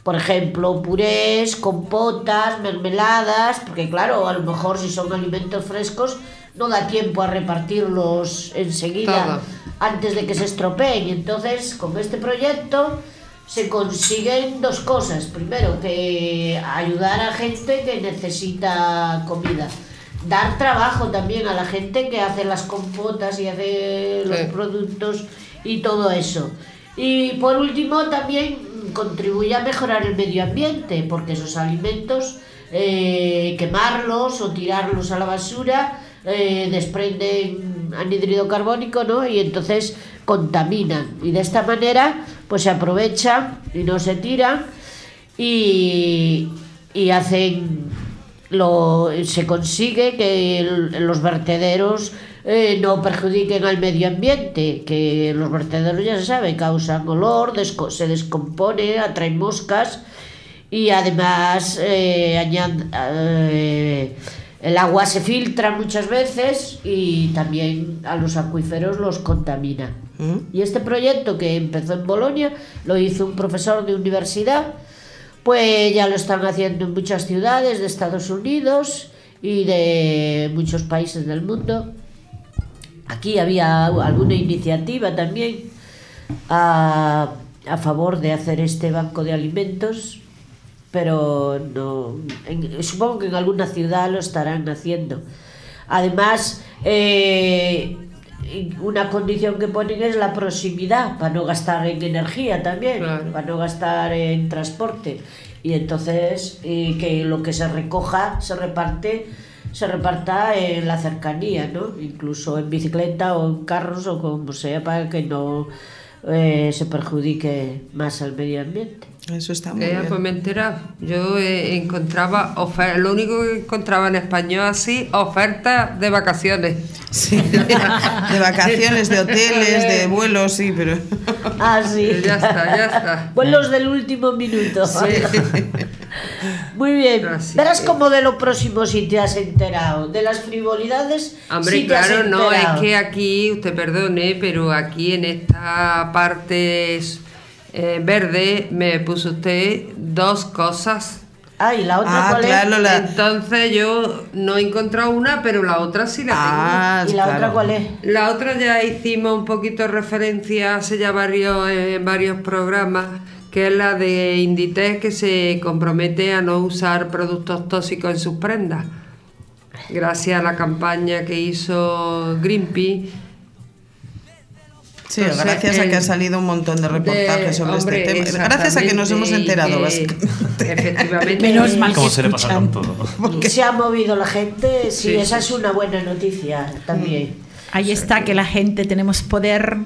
Por ejemplo, purés, compotas, mermeladas, porque claro, a lo mejor si son alimentos frescos no da tiempo a repartirlos enseguida Todo. antes de que se estropeen. Entonces, con este proyecto se consiguen dos cosas. Primero, que ayudar a gente que necesita comida. Dar trabajo también a la gente que hace las compotas y hace los productos y todo eso. Y por último, también contribuye a mejorar el medio ambiente, porque esos alimentos, eh, quemarlos o tirarlos a la basura, eh, desprenden anhídrido carbónico, ¿no? Y entonces contaminan. Y de esta manera, pues se aprovechan y no se tiran y, y hacen lo, se consigue que los vertederos eh, no perjudiquen al medio ambiente, que los vertederos ya se sabe, causan olor, desco- se descompone, atraen moscas y además eh, eh, el agua se filtra muchas veces y también a los acuíferos los contamina. ¿Mm? Y este proyecto que empezó en Bolonia lo hizo un profesor de universidad, pues ya lo están haciendo en muchas ciudades de Estados Unidos y de muchos países del mundo. Aquí había alguna iniciativa también a, a favor de hacer este banco de alimentos pero no, en- supongo que en alguna ciudad lo estarán haciendo. Además, eh, una condición que ponen es la proximidad, para no gastar en energía también, Claro. para no gastar en transporte. Y entonces eh, que lo que se recoja se reparte se reparta en la cercanía, ¿no? Incluso en bicicleta o en carros o como sea para que no eh, se perjudique más al medio ambiente. Eso está muy Eh, bien. pues me he enterado. Yo eh, encontraba ofer- lo único que encontraba en español así, ofertas de vacaciones. Sí, de vacaciones, de hoteles, de vuelos, sí, pero... Ah, sí. Ya está, ya está. Vuelos del último minuto. Muy bien. Así Verás que- como de lo próximo si te has enterado. De las frivolidades. Hombre, sí te has claro, no, es que aquí, usted perdone, pero aquí en esta parte eh, verde me puso usted dos cosas. Ah, y la otra Ah, cuál es? la... Entonces yo no he encontrado una, pero la otra sí la tengo. Ah, ¿Y la claro. otra cuál es? La otra ya hicimos un poquito referencia hace ya varios, en varios programas, que es la de Inditex que se compromete a no usar productos tóxicos en sus prendas. Gracias a la campaña que hizo Greenpeace. Sí, Entonces, gracias a que ha salido un montón de reportajes de- sobre hombre, este tema. Gracias a que nos hemos enterado, básicamente. Efectivamente. Menos mal. Se le pasa con todo. Se ha movido la gente. Sí, Sí, esa sí, es una buena noticia también. Ahí está que la gente tenemos poder.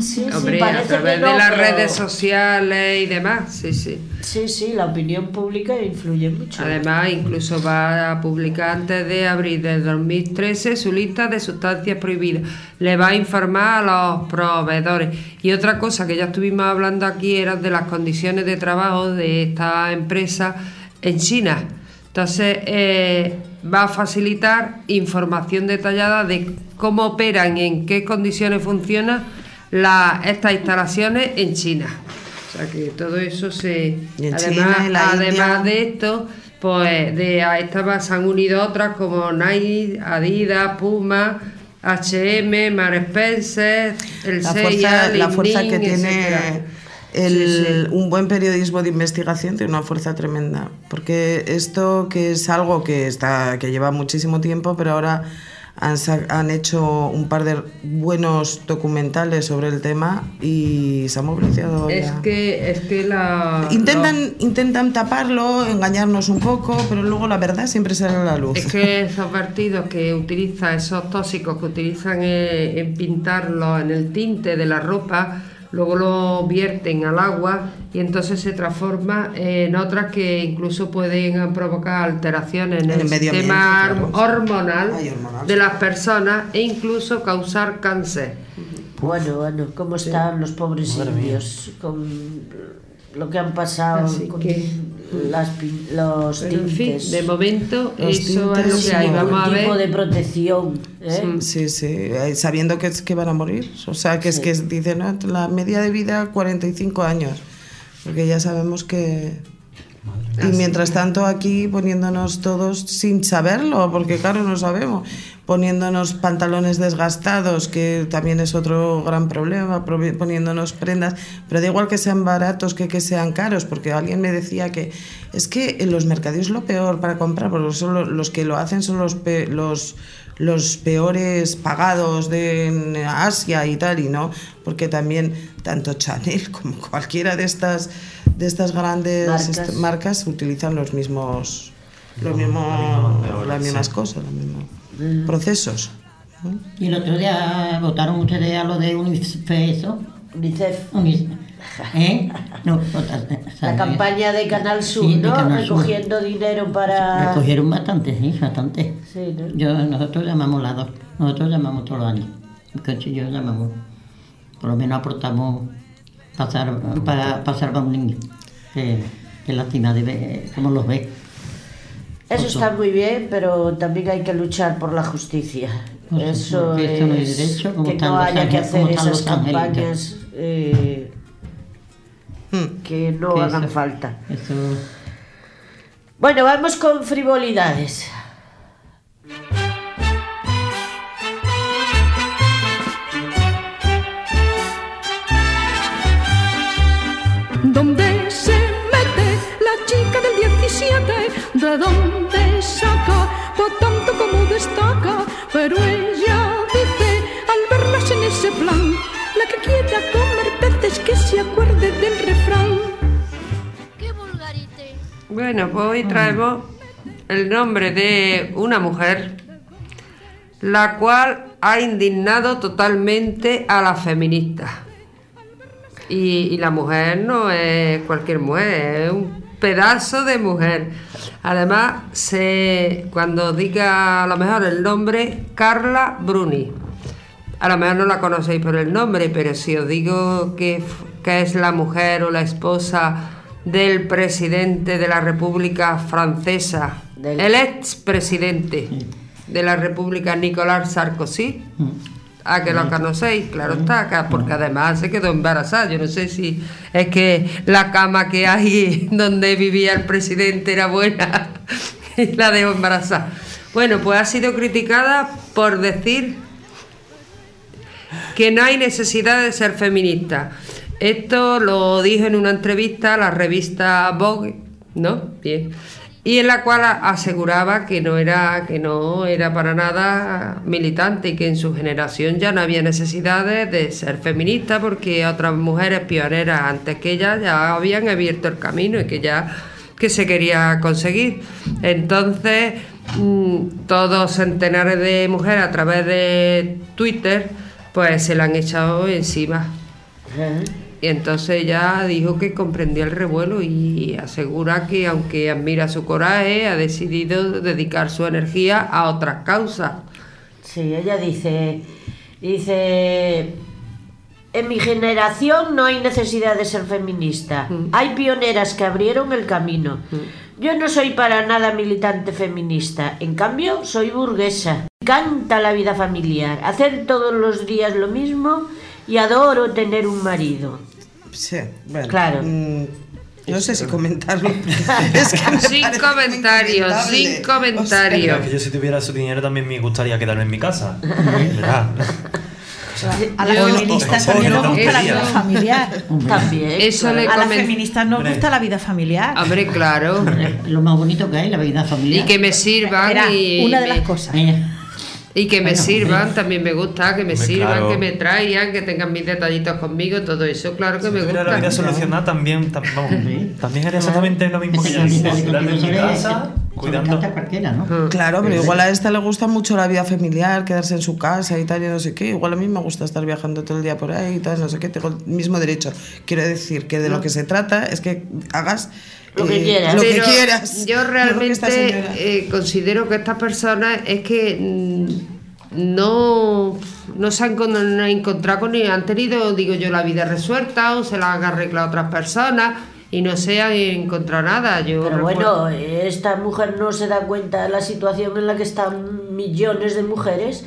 Sí, sí, Hombre, a parece través que no, de las pero- redes sociales y demás, sí, sí. Sí, sí, la opinión pública influye mucho. Además, incluso va a publicar antes de abril del 2013 su lista de sustancias prohibidas. Le va a informar a los proveedores. Y otra cosa que ya estuvimos hablando aquí era de las condiciones de trabajo de esta empresa en China. Entonces, eh, va a facilitar información detallada de cómo operan y en qué condiciones funcionan la- estas instalaciones en China. O sea que todo eso se... Y en además, China, además de esto, pues de a estas se han unido otras como Nike, Adidas, Puma, H&M, Mar Spencer, el la fuerza, la fuerza que tiene etcétera. El, Sí, sí. un buen periodismo de investigación tiene una fuerza tremenda porque esto que es algo que está que lleva muchísimo tiempo pero ahora han, han hecho un par de buenos documentales sobre el tema y se ha movilizado Es ya. que, es que la... intentan intentan taparlo engañarnos un poco pero luego la verdad siempre sale a la luz Es que esos partidos que utilizan, esos tóxicos que utilizan en, en pintarlo en el tinte de la ropa, luego lo vierten al agua y entonces se transforma en otras que incluso pueden provocar alteraciones en, En el, el medio sistema hormonal, Ay, hormonal, de las personas e incluso causar cáncer. Bueno, bueno, ¿cómo están los pobres Madre mía. indios con lo que han pasado Así con que- las pin- los Pero, en fin, tintes? de momento Los eso es lo que hay. no. Vamos a Un tipo ver. de protección. ¿eh? Sí, sí, eh, sabiendo que, que van a morir. O sea, que es que dicen, "No, la media de vida 45 años. Porque ya sabemos que... Y mientras tanto aquí poniéndonos todos sin saberlo, porque claro, no sabemos, poniéndonos pantalones desgastados, que también es otro gran problema, provi- poniéndonos prendas, pero da igual que sean baratos que que sean caros, porque alguien me decía que es que en los mercadillos es lo peor para comprar, porque son lo- los que lo hacen son los, pe- los, los peores pagados de Asia y tal, y no, porque también tanto Chanel como cualquiera de estas, de estas grandes Marcas. utilizan los mismos, los mismos, la misma las mismas sí. cosas, los procesos. Y el otro día votaron ustedes a lo de UNICEF, eso. UNICEF. UNICEF. ¿Eh? No, La campaña de Canal Sur, Sí, de ¿no? Canal Sur. Recogiendo dinero para... Recogieron bastante, sí, bastante. Sí, ¿no? Yo, nosotros llamamos las dos. Nosotros llamamos todos los años. Mi coche y yo llamamos. Por lo menos aportamos pasar, para pasar a un niño. Que, que lástima de ver cómo los ve. Eso está muy bien, pero también hay que luchar por la justicia. Pues Eso no es es derecho, como que no haya que hacer esas campañas eh, Hmm. que no hagan falta. Eso. Bueno, vamos con frivolidades. De dónde saca, por tanto como destaca, pero ella dice al verlas en ese plan, la que quiera comer peces que se acuerde del refrán. ¡Qué vulgarite! Bueno, pues hoy traemos el nombre de una mujer, la cual ha indignado totalmente a las feministas. Y, y la mujer no es cualquier mujer, es un pedazo de mujer. Además, se, cuando diga a lo mejor el nombre, Carla Bruni. A lo mejor no la conocéis por el nombre, pero si os digo que, que es la mujer o la esposa del presidente de la República Francesa, Del- el expresidente de la República, Nicolas Sarkozy, a que lo conocéis, claro está, que- porque además se quedó embarazada. Yo no sé si es que la cama que hay donde vivía el presidente era buena y la dejó embarazada. Bueno, pues ha sido criticada por decir que no hay necesidad de ser feminista. Esto lo dijo en una entrevista a la revista Vogue, ¿no? Bien. Y en la cual aseguraba que no era que no era para nada militante y que en su generación ya no había necesidad de, ser feminista porque otras mujeres pioneras antes que ella ya habían abierto el camino y que ya que se quería conseguir. Entonces, mm, todos centenares de mujeres a través de Twitter, pues se la han echado encima. Y entonces ella dijo que comprendía el revuelo y asegura que aunque admira su coraje, ha decidido dedicar su energía a otras causas. Sí, ella dice, dice, en mi generación no hay necesidad de ser feminista. Hay pioneras que abrieron el camino. Yo no soy para nada militante feminista. En cambio, soy burguesa. Me Encanta la vida familiar, hacer todos los días lo mismo y adoro tener un marido. Sí, bueno. Claro. mm, no sé si comentarlo. es que me Sin comentarios, sin comentarios. Pero que yo si tuviera su dinero también me gustaría quedarme en mi casa. ¿Verdad? A las feministas también nos no gusta la vida familiar. También. Eso le A las feministas nos gusta la vida familiar. Hombre, claro. Lo más bonito que hay, la vida Y familiar. que me sirvan Era y, una de las me- cosas. Eh, y que me Bueno, sirvan, también me gusta, que me sirvan, claro. que me traigan, que tengan mis detallitos conmigo, todo eso, claro que Si me tuviera la vida gusta. solucionada también, tam- vamos, Sí. también haría exactamente lo mismo que yo. En mi casa, cuidando. cualquiera, ¿no? Mm. Claro, pero igual a esta le gusta mucho la vida familiar, quedarse en su casa y tal, y no sé qué. Igual a mí me gusta estar viajando todo el día por ahí y tal, no sé qué. Tengo el mismo derecho. Quiero decir que de lo que se trata es que hagas Lo que eh, quieras. Lo que quieras. Yo realmente eh, considero que estas personas es que mm, no, no se han con- no han encontrado con ni han tenido, digo yo, la vida resuelta o se la han arreglado otras personas y no se han encontrado nada. Yo Pero recuerdo- bueno, esta mujer no se da cuenta de la situación en la que están millones de mujeres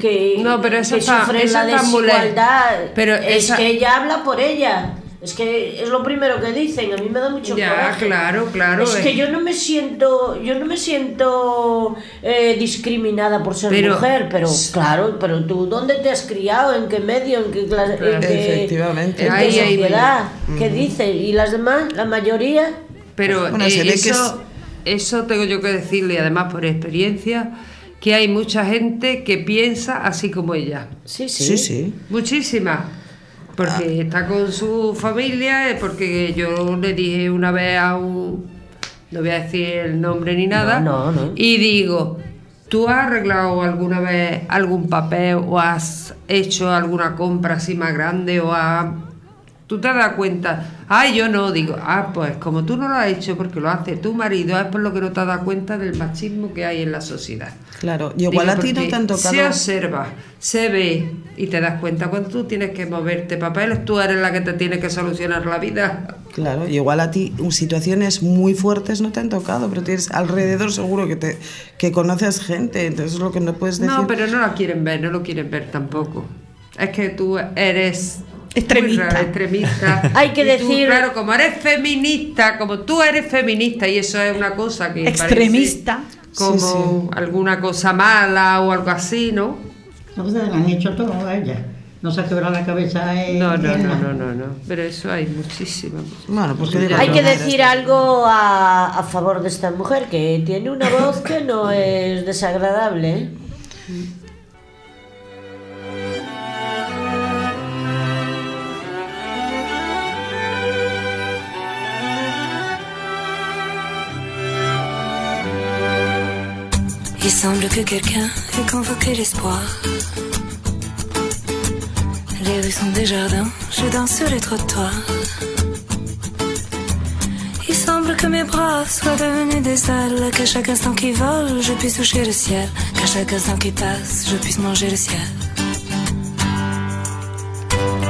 que, No, pero eso que está- sufren eso la desigualdad. Pero es esa- que ella habla por ella. Es que es lo primero que dicen. A mí me da mucho Ya, coraje. claro, claro, Es eh. que yo no me siento, yo no me siento eh, discriminada por ser Pero- mujer, pero claro, pero tú dónde te has criado, en qué medio, en qué clase, en qué, Efectivamente. en qué Ahí, ahí, sociedad, qué dice y las demás, la mayoría. Pero Bueno, eh, eso, eso tengo yo que decirle, además por experiencia, que hay mucha gente que piensa así como ella. Sí, sí. Sí, sí. Muchísimas. Porque Ah. está con su familia, eh, porque yo le dije una vez a un. No voy a decir el nombre ni nada. No, no, no. Y digo, ¿tú has arreglado alguna vez algún papel o has hecho alguna compra así más grande o has. Tú te das cuenta, ay, yo no, digo, ah, pues como tú no lo has hecho porque lo hace tu marido, es por lo que no te has dado cuenta del machismo que hay en la sociedad. Claro, y igual Digo, a ti no te han tocado. Se observa, se ve y te das cuenta cuando tú tienes que moverte papeles, tú eres la que te tiene que solucionar la vida. Claro, y igual a ti um, situaciones muy fuertes no te han tocado, pero tienes alrededor seguro que te que conoces gente, entonces es lo que no puedes decir. No, pero no la quieren ver, no lo quieren ver tampoco. Es que tú eres Extremista. muy rara, extremista. Hay que Y tú, decir- claro, como eres feminista, como tú eres feminista y eso es una cosa que parece Extremista. como Sí, sí. alguna cosa mala o algo así, ¿no? Entonces le han hecho todo a ella. no se ha quebrado la cabeza en, No, no, no, no, no, no. Pero eso hay muchísimas. Bueno, pues Hay que decir algo a, a favor de esta mujer, que tiene una voz que no es desagradable. ¿eh? Il semble que quelqu'un ait convoqué l'espoir. Les rues sont des jardins, je danse sur les trottoirs. Il semble que mes bras soient devenus des ailes, qu'à chaque instant qui vole, je puisse toucher le ciel, qu'à chaque instant qui passe, je puisse manger le ciel.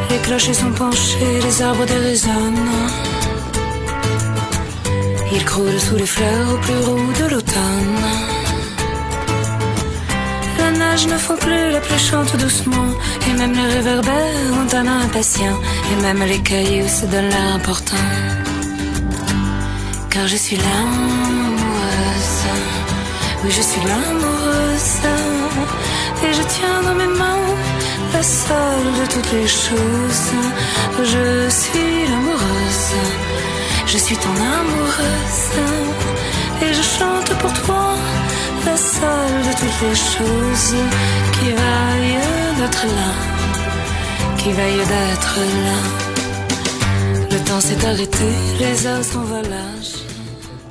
Les clochers sont penchés, les arbres déraisonnent. Ils croulent sous les fleurs au plus roux de l'automne. La nage ne font plus, la pluie chante doucement. Et même les réverbères ont un impatient. Et même les cailloux se donnent l'air important. Car je suis l'amoureuse. Oui, je suis l'amoureuse. Et je tiens dans mes mains la seule de toutes les choses. Je suis l'amoureuse. Je suis ton amoureuse. Et je chante pour toi seule de toutes les choses qui d'être là, qui d'être là. Le temps s'est arrêté, les heures s'envolagent.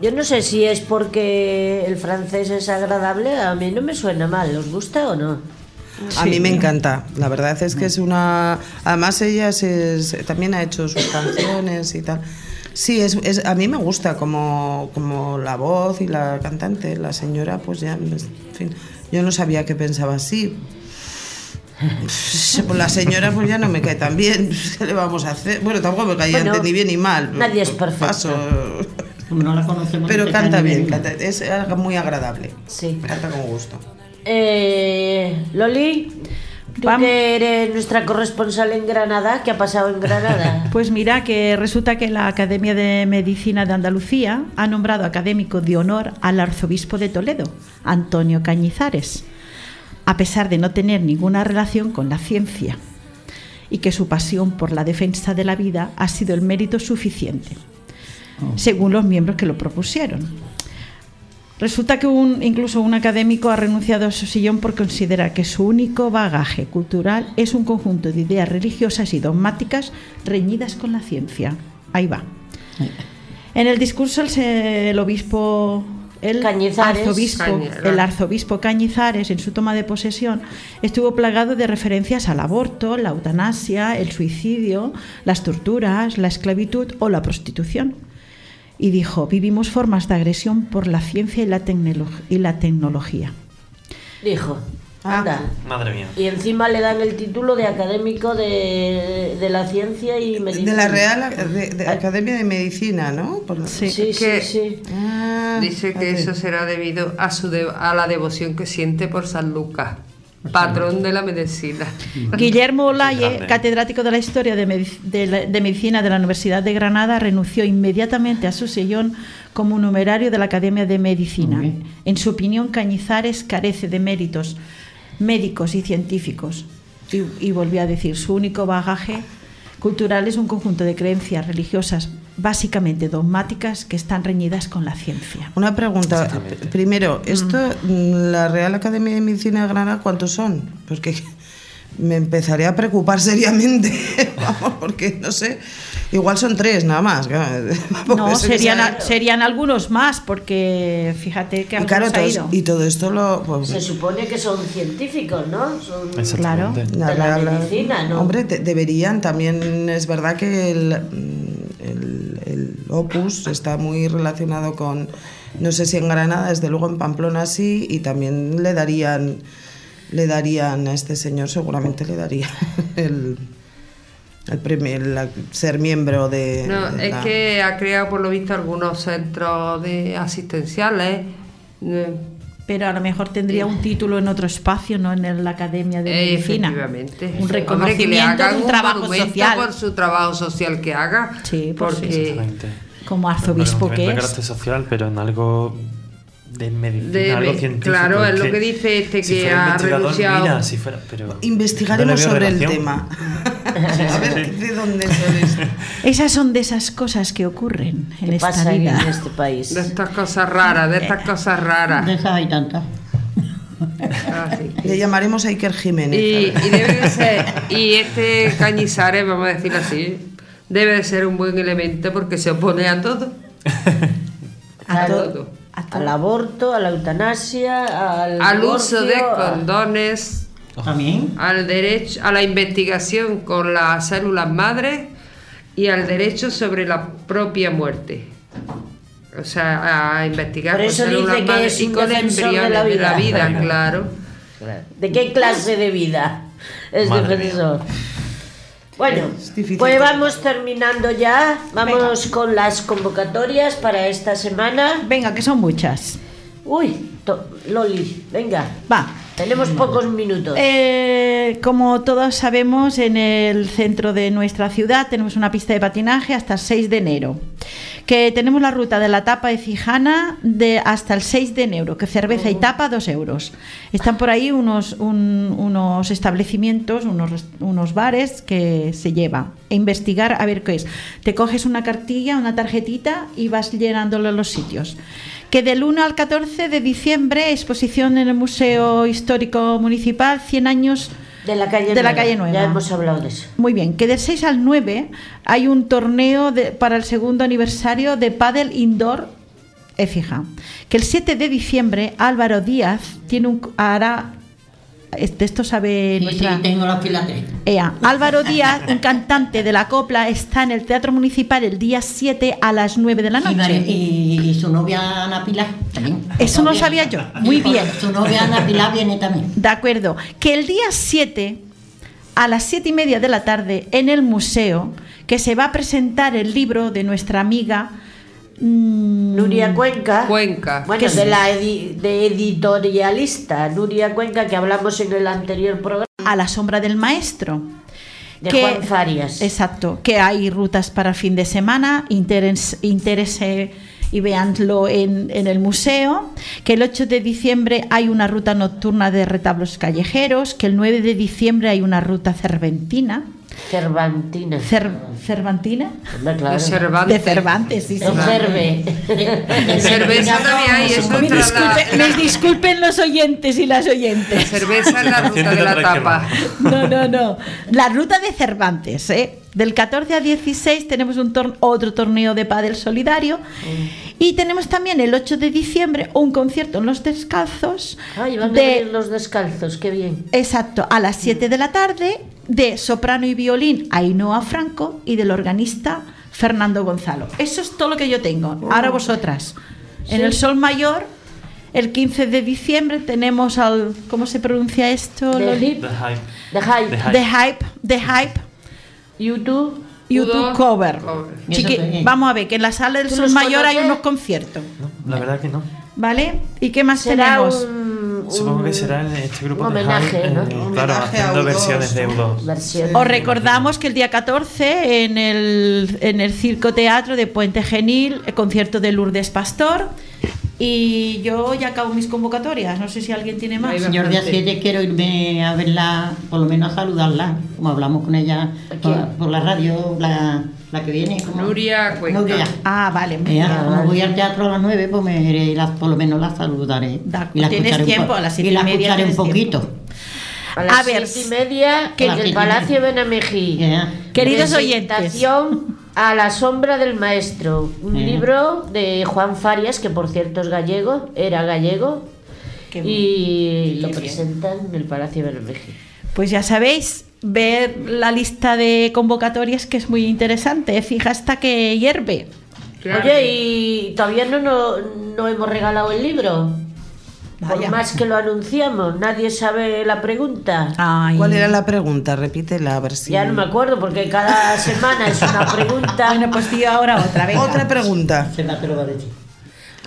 Yo no sé si es porque el francés es agradable, a mí no me suena mal, ¿os gusta o no? A mí me encanta, la verdad es que es una... Además ella es- también ha hecho sus canciones y tal. Sí, es, es- a mí me gusta como, como la voz y la cantante, la señora, pues ya, en fin, yo no sabía que pensaba así. Pues la señora pues ya no me cae tan bien, ¿qué le vamos a hacer? Bueno, tampoco me caía Bueno, ni bien ni mal. nadie es perfecto. Paso. No la conocemos. Pero canta bien, ni- canta- es algo muy agradable. Sí. Canta con gusto. Eh, Loli, tú Vam- que eres nuestra corresponsal en Granada, ¿qué ha pasado en Granada? Pues mira que resulta que la Academia de Medicina de Andalucía ha nombrado académico de honor al arzobispo de Toledo, Antonio Cañizares, a pesar de no tener ninguna relación con la ciencia y que su pasión por la defensa de la vida ha sido el mérito suficiente, según los miembros que lo propusieron. Resulta que un, incluso un académico ha renunciado a su sillón por considerar que su único bagaje cultural es un conjunto de ideas religiosas y dogmáticas reñidas con la ciencia. Ahí va. En el discurso el, obispo el arzobispo, Cañizares. el arzobispo Cañizares en su toma de posesión estuvo plagado de referencias al aborto, la eutanasia, el suicidio, las torturas, la esclavitud o la prostitución y dijo, vivimos formas de agresión por la ciencia y la, tecnolo- y la tecnología. Dijo, anda. Madre mía. Y encima le dan el título de académico de, de la ciencia y medicina. De la Real de- de Academia de Medicina, ¿no? Por- Sí. Sí, sí, Que- sí. Ah, Dice que eso será debido a, su de- a la devoción que siente por San Lucas, patrón de la medicina. Guillermo Olaye, catedrático de la historia de, medic- de la- de medicina de la Universidad de Granada, renunció inmediatamente a su sillón como numerario de la Academia de Medicina. En su opinión, Cañizares carece de méritos médicos y científicos. Y, y volvió a decir, su único bagaje cultural es un conjunto de creencias religiosas básicamente dogmáticas que están reñidas con la ciencia. Una pregunta. Primero, esto, mm, la Real Academia de Medicina de Granada, ¿cuántos son? Porque me empezaré a preocupar seriamente. Vamos, porque no sé. Igual son tres nada más. claro. No, serían, a- serían algunos más, porque fíjate que Y claro, ha ido. y todo esto lo. pues, Se supone que son científicos, ¿no? Son Exactamente. de la medicina, ¿no? Hombre, de- deberían. También es verdad que el Opus está muy relacionado con, no sé si en Granada, desde luego en Pamplona sí, y también le darían, le darían a este señor, seguramente le darían el, el premio, el ser miembro de. No, de es la- que ha creado por lo visto algunos centros de asistenciales. eh, Pero a lo mejor tendría un título en otro espacio, no en la Academia de Medicina. Efectivamente. Un Hombre, que le reconocimiento hagan de un trabajo monumento social. por su trabajo social que haga. Sí, por porque Exactamente. Como arzobispo Un que es. carácter social, pero en algo de medicina, De- algo de- científico. claro, es lo que dice este si que ha renunciado. mira, si fuera, pero Investigaremos no sobre el relación. tema. A ver de dónde son. Esas son de esas cosas que ocurren en ¿Qué esta pasa vida. en este país? De estas cosas raras, de estas cosas De raras. esas hay tantas. Ah, sí. Le llamaremos a Iker Jiménez. a Y, y debe de ser, y este Cañizares, vamos a decirlo así, debe de ser un buen elemento porque se opone a todo. A Claro, todo. A todo. Al aborto, a la eutanasia, al, Al uso de condones, También. al derecho a la investigación con las células madres y al derecho sobre la propia muerte. O sea, a investigar Por con eso células dice que es y un con defensor de embriones la de la vida. vida, claro. ¿De qué clase de vida es Madre defensor? Bueno, pues vamos terminando ya. Vamos con las convocatorias para esta semana. Venga, que son muchas. Uy, Loli, venga. Va. Tenemos pocos minutos. Eh, como todos sabemos, en el centro de nuestra ciudad tenemos una pista de patinaje hasta el 6 de enero. Que tenemos la ruta de la tapa de Cijana de hasta el 6 de enero, que cerveza y tapa 2 euros. Están por ahí unos, un- unos establecimientos, unos, unos bares que se lleva. E investigar a ver qué es. Te coges una cartilla, una tarjetita y vas llenándolo en los sitios que del 1 al 14 de diciembre exposición en el Museo Histórico Municipal 100 años de la calle de la Nueva. calle Nueva. Ya hemos hablado de eso. muy bien que del 6 al 9 hay un torneo de- para el segundo aniversario de Paddle Indoor Écija que el 7 de diciembre Álvaro Díaz tiene un hará de esto sabe Sí, nuestra sí, tengo tres. Ea, Álvaro Díaz, un cantante de la copla, está en el Teatro Municipal el día 7 a las 9 de la noche. Y- y su novia Ana Pilar también. Eso no sabía yo. Muy bien. Su novia Ana Pilar viene también. De acuerdo. Que el día 7, a las 7 y media de la tarde, en el museo, que se va a presentar el libro de nuestra amiga Nuria Cuenca. Cuenca. Bueno, Que de sí. la edi- de editorialista Nuria Cuenca que hablamos en el anterior programa A la sombra del maestro. de que- Juan Farias. Exacto, que hay rutas para fin de semana, interes- interese y véanlo en, en el museo, que el 8 de diciembre hay una ruta nocturna de retablos callejeros, que el 9 de diciembre hay una ruta cervantina. Cervantina. Cer- ¿Cervantina? Claro. De Cervantes. De Cervantes, sí, sí. Cerve. Cerveza también hay, eso Me, entra la- disculpe- me disculpen los oyentes y las oyentes. cerveza en la ruta de la tapa. No, no, no. La ruta de Cervantes, ¿eh? Del 14 a 16 tenemos un tor- otro torneo de pádel solidario y tenemos también el 8 de diciembre un concierto en Los Descalzos Ay, van a de venir los descalzos, qué bien. exacto a las 7 de la tarde de soprano y violín Ainhoa Franco y del organista Fernando Gonzalo. Eso es todo lo que yo tengo. Ahora vosotras. En Sí. el Sol Mayor el 15 de diciembre tenemos al ¿cómo se pronuncia esto? The hype. The Hype. The Hype. The Hype, The Hype, YouTube. YouTube Udo Cover. Cover. Chiqui- vamos a ver, que en la sala del ¿Tú Sol Mayor hay unos conciertos, No, la verdad que no. ¿vale? ¿Y qué más Será tenemos? un, Supongo que será en este grupo un de homenaje, ¿no? eh, Un claro, homenaje haciendo U2, versiones de U2. versión. Os recordamos que el día 14 en el, en el Circo Teatro de Puente Genil, el concierto de Lourdes Pastor. Y yo ya acabo mis convocatorias, no sé si alguien tiene más. Señor día Bastante. 7 quiero irme a verla, por lo menos a saludarla, como hablamos con ella por, la radio, la, la que viene. ¿cómo? Nuria Cuenca. Nuria. Ah, vale. bien. como voy al teatro a las 9, pues me iré y la- por lo menos la saludaré. Y la Tienes escucharé un tiempo, po- a las siete y la escucharé un tiempo. poquito. A las A ver, siete y media que- en el Palacio Benamejí. Ya. Queridos oyentes. A la sombra del maestro, un Eh. libro de Juan Farias, que por cierto es gallego, era gallego, Qué y lo presentan en el Palacio Benamejí. Pues ya sabéis, ver la lista de convocatorias que es muy interesante. Fija hasta que hierve. Claro. Oye, y todavía no, no, no hemos regalado el libro. Por Vaya. más que lo anunciamos, nadie sabe la pregunta. Ay. ¿Cuál era la pregunta? Repítela a ver si. Ya no me acuerdo, porque cada semana es una pregunta. Bueno, pues digo ahora otra vez. Otra pregunta. Se decir.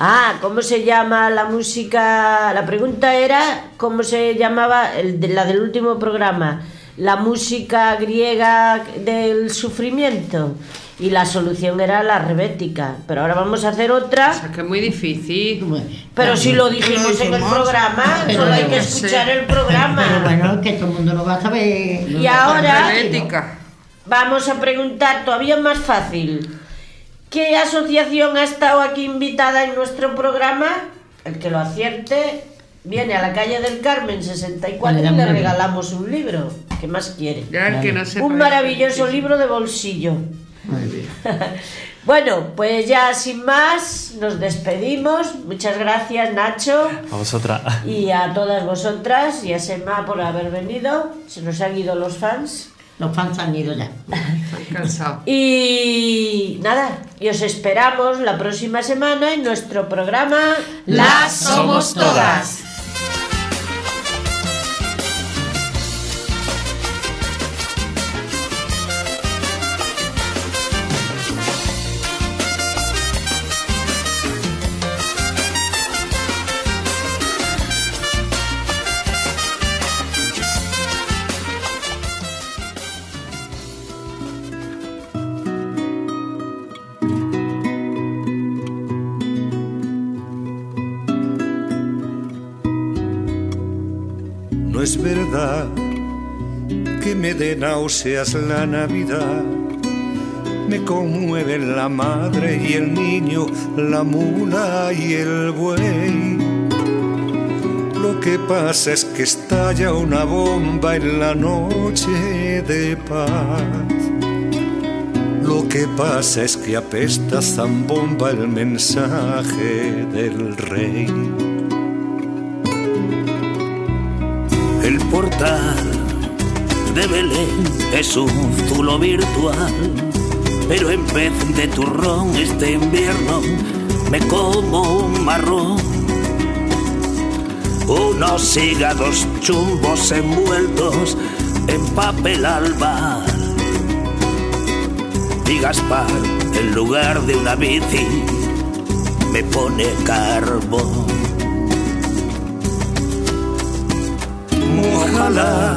Ah, ¿cómo se llama la música? La pregunta era cómo se llamaba el de, la del último programa. La música griega del sufrimiento y la solución era la rebética. Pero ahora vamos a hacer otra. O sea, que es muy difícil. Pero si lo dijimos en el programa, Pero solo hay que escuchar el Pero programa. bueno, que todo el mundo lo va a saber. Y ahora-. Vamos a preguntar todavía más fácil. ¿Qué asociación ha estado aquí invitada en nuestro programa? El que lo acierte viene a la calle del Carmen 64 y Le regalamos un libro. ¿Qué más quiere? Ya el que no sepa Un maravilloso libro de bolsillo. Muy bien. Bueno, pues ya sin más, nos despedimos. Muchas gracias, Nacho. A vosotras. Y a todas vosotras y a Sema por haber venido. Se nos han ido los fans. Los fans han ido ya. Estoy cansado. Y nada, y os esperamos la próxima semana en nuestro programa Las somos todas. Que me dé náuseas la Navidad. Me conmueve la madre y el niño, la mula y el buey. Lo que pasa es que estalla una bomba en la noche de paz. Lo que pasa es que apesta zambomba el mensaje del rey. El de Belén es un zulo virtual, pero en vez de turrón este invierno me como un marrón. Unos hígados chumbos envueltos en papel albar. Y Gaspar, en lugar de una bici, me pone carbón. Ojalá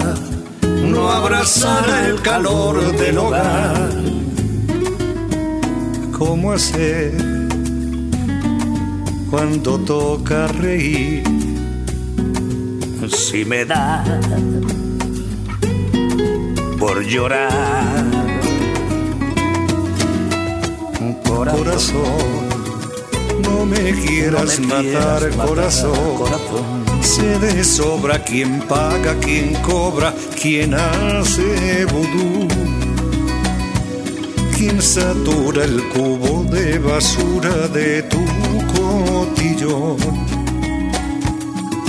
no abrazara el calor del hogar. ¿Cómo hacer cuando toca reír? Si me da por llorar, Corazón, no me quieras no me quieras matar, matar, corazón. corazón. Se de sobra quien paga, quien cobra, quien hace vudú. Quien satura el cubo de basura de tu cotillón.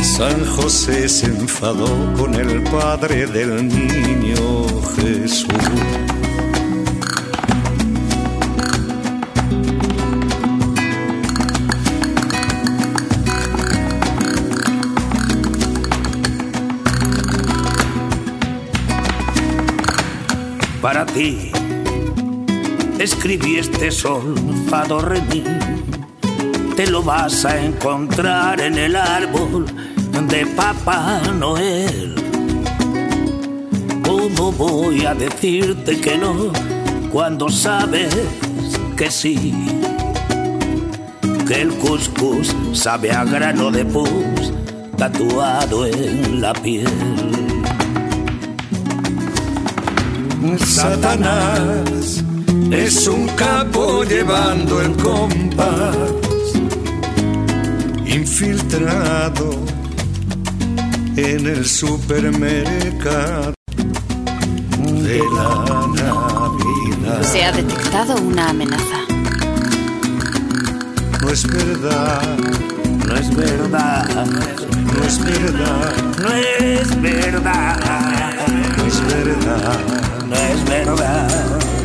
San José se enfadó con el padre del niño Jesús. Para ti escribí este sol, fado re. Te lo vas a encontrar en el árbol de Papá Noel. ¿Cómo voy a decirte que no cuando sabes que sí? Que el cuscús sabe a grano de pus tatuado en la piel. Satanás es un capo llevando el compás, infiltrado en el supermercado de la Navidad. Se ha detectado una amenaza. No es verdad, No es verdad, no es verdad, no es verdad. no es verdad no es verdad.